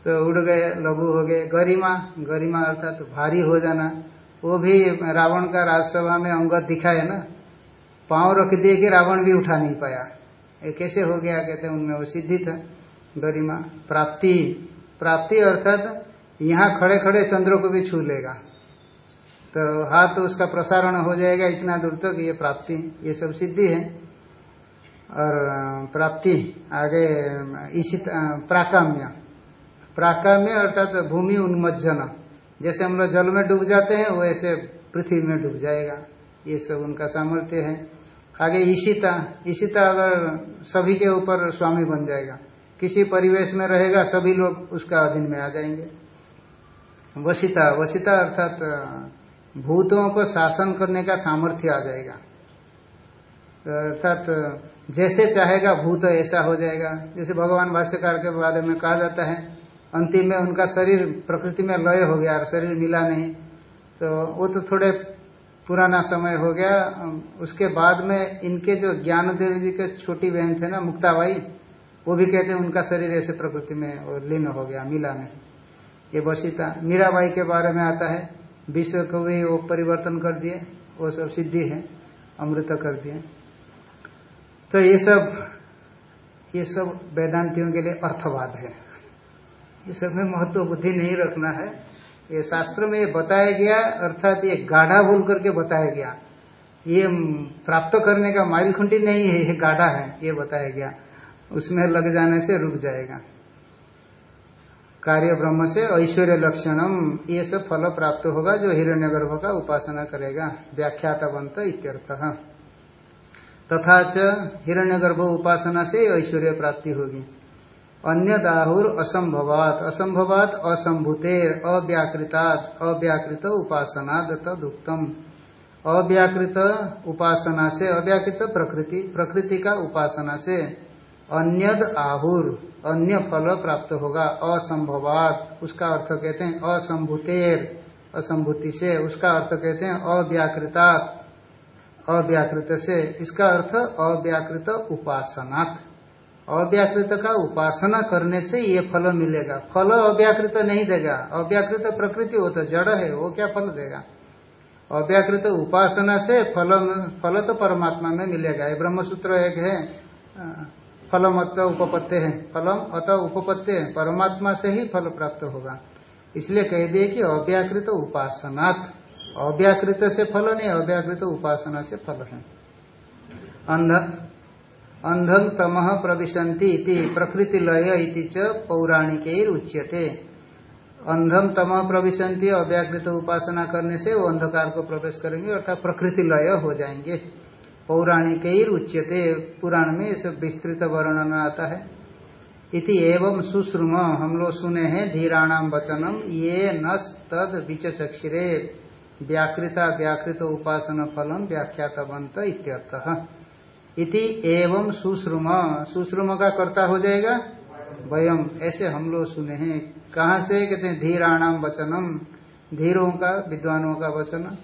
S1: तो उड़ गए, लघु हो गए। गरिमा गरिमा अर्थात तो भारी हो जाना। वो भी रावण का राजसभा में अंगत दिखाए ना पाँव रख दिए कि रावण भी उठा नहीं पाया। ये कैसे हो गया? कहते हैं, उनमें वो सिद्धि था। गरिमा प्राप्ति। प्राप्ति अर्थात यहाँ खड़े खड़े चंद्र को भी छू लेगा। तो हाथ तो उसका प्रसारण हो जाएगा इतना दूर तक तो ये प्राप्ति, ये सब सिद्धि है। और प्राप्ति, आगे, इसी प्राकाम्य। प्राकाम्य अर्थात तो भूमि उन्मज्जन। जैसे हम लोग जल में डूब जाते हैं वो ऐसे पृथ्वी में डूब जाएगा। ये सब उनका सामर्थ्य है। आगे ईशिता ईशिता अगर सभी के ऊपर स्वामी बन जाएगा, किसी परिवेश में रहेगा, सभी लोग उसका अधीन में आ जाएँगे। वशिता वशिता अर्थात, भूतों को शासन करने का सामर्थ्य आ जाएगा। अर्थात, जैसे चाहेगा, भूत ऐसा हो जाएगा। जैसे भगवान भाष्यकार के बारे में कहा जाता है, अंतिम में उनका शरीर प्रकृति में लय हो गया और शरीर मिला नहीं तो वो तो थोड़े पुराना समय हो गया उसके बाद में इनके जो ज्ञानदेव जी के छोटी बहन थे ना, मुक्ताबाई, वो भी कहते हैं उनका शरीर ऐसे प्रकृति में लीन हो गया, मिला नहीं। ये बसीता, मीराबाई के बारे में आता है। विश्व को भी वो परिवर्तन कर दिए, वो सब सिद्धि है, अमृत कर दिए। तो ये सब ये सब वेदांतियों के लिए अर्थवाद है। ये सब में महत्व बुद्धि नहीं रखना है। ये शास्त्र में बताया गया, अर्थात ये गाढ़ा बोल करके बताया गया। ये प्राप्त करने का माइल खुंटी नहीं है, ये गाढ़ा है, ये बताया गया। उसमें लग जाने से रुक जाएगा। कार्य ब्रह्म से ऐश्वर्य लक्षणम, ये सब फल प्राप्त होगा जो हिरण्यगर्भ का उपासना करेगा। व्याख्यातवंत इत्यर्थ। तथा च हिरण्यगर्भ उपासना से ऐश्वर्य प्राप्ति होगी। अन्य दाहुर असंभवात। असंभवात असंभूतेर अव्याकृतात। अव्याकृत उपासनाद तदुक्तम। अव्याकृत उपासना से अव्याकृत प्रकृति प्रकृति का उपासना से अन्यद आहुर, अन्य फल प्राप्त होगा। असंभवात, उसका अर्थ कहते हैं असंभूतेर। असंभूति से उसका अर्थ कहते हैं अव्याकृतात। अव्याकृत से, इसका अर्थ अव्याकृत उपासनात्। अव्याकृत का उपासना करने से ये फल मिलेगा। फल अव्याकृत नहीं देगा। अव्याकृत प्रकृति वो तो जड़ है, वो क्या फल देगा? अव्याकृत उपासना से फल फल तो परमात्मा में मिलेगा। ये ब्रह्मसूत्र एक है। फलम अत उपपत्ति है। फलम अत उपपत्ति है। परमात्मा से ही फल प्राप्त होगा। इसलिए कह दिए कि अव्याकृत उपासनात्। अव्याकृत से फल नहीं, अव्याकृत उपासना से फल है। अंध अंधं तम प्रविशंति प्रकृति लय पौराणिक उच्यते अंधम तम प्रविशंति अव्याकृत उपासना करने से वो अंधकार को प्रवेश करेंगे, अर्थात प्रकृति लय हो जाएँगे। पौराणिक उच्यते पुराण में सब विस्तृत वर्णन आता है। इति एवं सुश्रुम, हम लोग सुने हैं धीराणाम वचनम, ये नस तद व्याकृता व्याकृत उपासना फलम व्याख्यातवंत इत्यर्थः। इति एवं सुश्रुम। सुश्रुम का कर्ता हो जाएगा? वयम। ऐसे हम लोग सुने हैं। कहा से? कहते हैं धीराणाम वचनम। धीरों का, विद्वानों का वचन।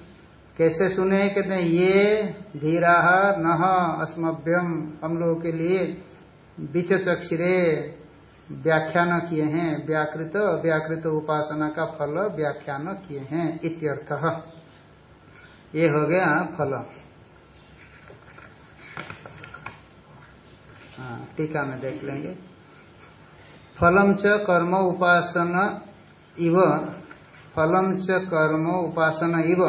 S1: कैसे सुने? कहते हैं, ये धीरा न अस्मभ्यम। हम लोगों के लिए बीच चक्षिरे व्याख्यान किए हैं। व्याकृत व्याकृत उपासना का फल व्याख्यान किए हैं। इत्यर्थ। ये हो गया फल। टीका में देख लेंगे। फलम च कर्म उपासना इव, फलम च कर्म उपासना इव,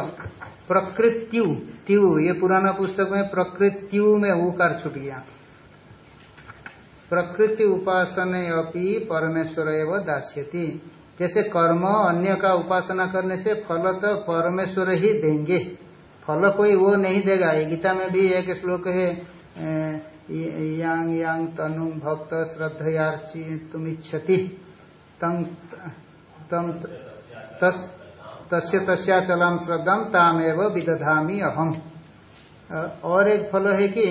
S1: प्रकृत्यु त्यू ये पुराना पुस्तक में प्रकृत्यु में ऊकार छुट गया। प्रकृति उपासना अपनी परमेश्वर एवं दास्यति। जैसे कर्म अन्य का उपासना करने से फल तो परमेश्वर ही देंगे। फल कोई वो नहीं देगा। गीता में भी एक श्लोक है यांग यांग तनु भक्त श्रद्धयार्ची तुम इच्छति तम तम तस तस्य श्रद्धाम तामेव विदधामी अहम। और एक फल है कि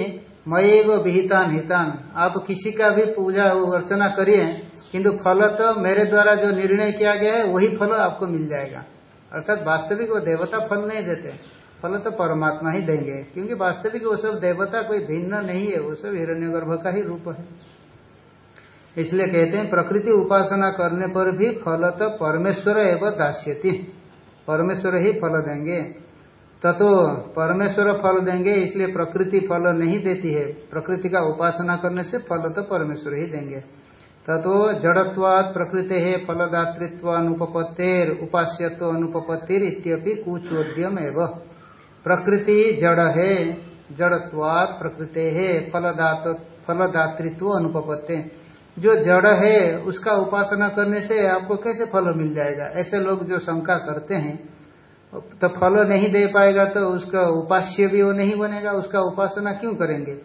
S1: मयेव विहितान हितान। आप किसी का भी पूजा अर्चना करिए, किंतु फल तो मेरे द्वारा जो निर्णय किया गया है, वही फल आपको मिल जाएगा। अर्थात वास्तविक वो देवता फल नहीं देते। फल तो परमात्मा ही देंगे, क्योंकि वास्तविक वो सब देवता कोई भिन्न नहीं है, वो सब हिरण्यगर्भ का ही रूप है। इसलिए कहते हैं, प्रकृति उपासना करने पर भी फल तो परमेश्वर एवं दास्यति। परमेश्वर ही फल देंगे। ततो परमेश्वर फल देंगे, इसलिए प्रकृति फल नहीं देती है। प्रकृति का उपासना करने से फल तो परमेश्वर ही देंगे। ततो जड़त्वाद प्रकृति है फलदातृत्व अनुपत्तेर उपास्यत्व अनुपत्तिर इत्यपि कुचोद्यम एवं प्रकृति जड़ है, जड़त्वात प्रकृति है, फलदात, फलदातृत्व अनुपत्ति जो जड़ है, उसका उपासना करने से आपको कैसे फल मिल जाएगा? ऐसे लोग जो शंका करते हैं तो फल नहीं दे पाएगा तो उसका उपास्य भी वो नहीं बनेगा, उसका उपासना क्यों करेंगे?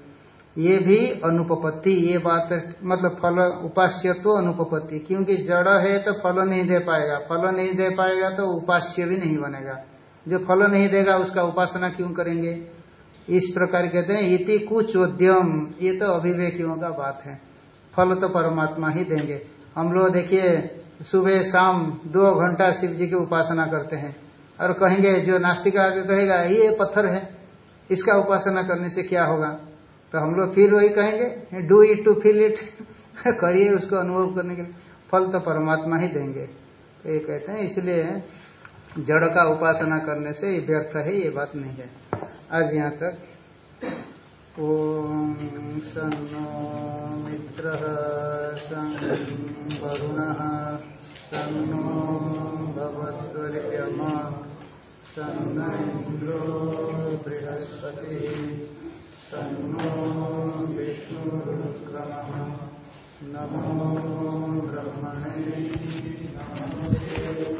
S1: ये भी अनुपपत्ति, ये बात मतलब फल उपास्य तो अनुपपत्ति। क्योंकि जड़ है तो फल नहीं दे पाएगा, फल नहीं दे पाएगा तो उपास्य भी नहीं बनेगा। जो फल नहीं देगा उसका उपासना क्यों करेंगे? इस प्रकार कहते हैं, इति कुछ उद्यम ये तो अभिवेकियों का बात है। फल तो परमात्मा ही देंगे। हम लोग देखिए, सुबह शाम दो घंटा शिव जी की उपासना करते हैं। और कहेंगे, जो नास्तिक आगे कहेगा, ये पत्थर है, इसका उपासना करने से क्या होगा? तो हम लोग फिर वही कहेंगे do it to feel it करिए उसको अनुभव करने के लिए। फल तो परमात्मा ही देंगे। तो ये कहते हैं, इसलिए जड़ का उपासना करने से ये व्यर्थ है, ये बात नहीं है। आज यहाँ तक। ॐ सन्नो मित्रः सं वरुणः। सन्नो भवद्वर्यमा। सन्न इन्द्रो बृहस्पतिः। सन्नो विष्णुरुक्रमः नमो ब्रह्मणे नमो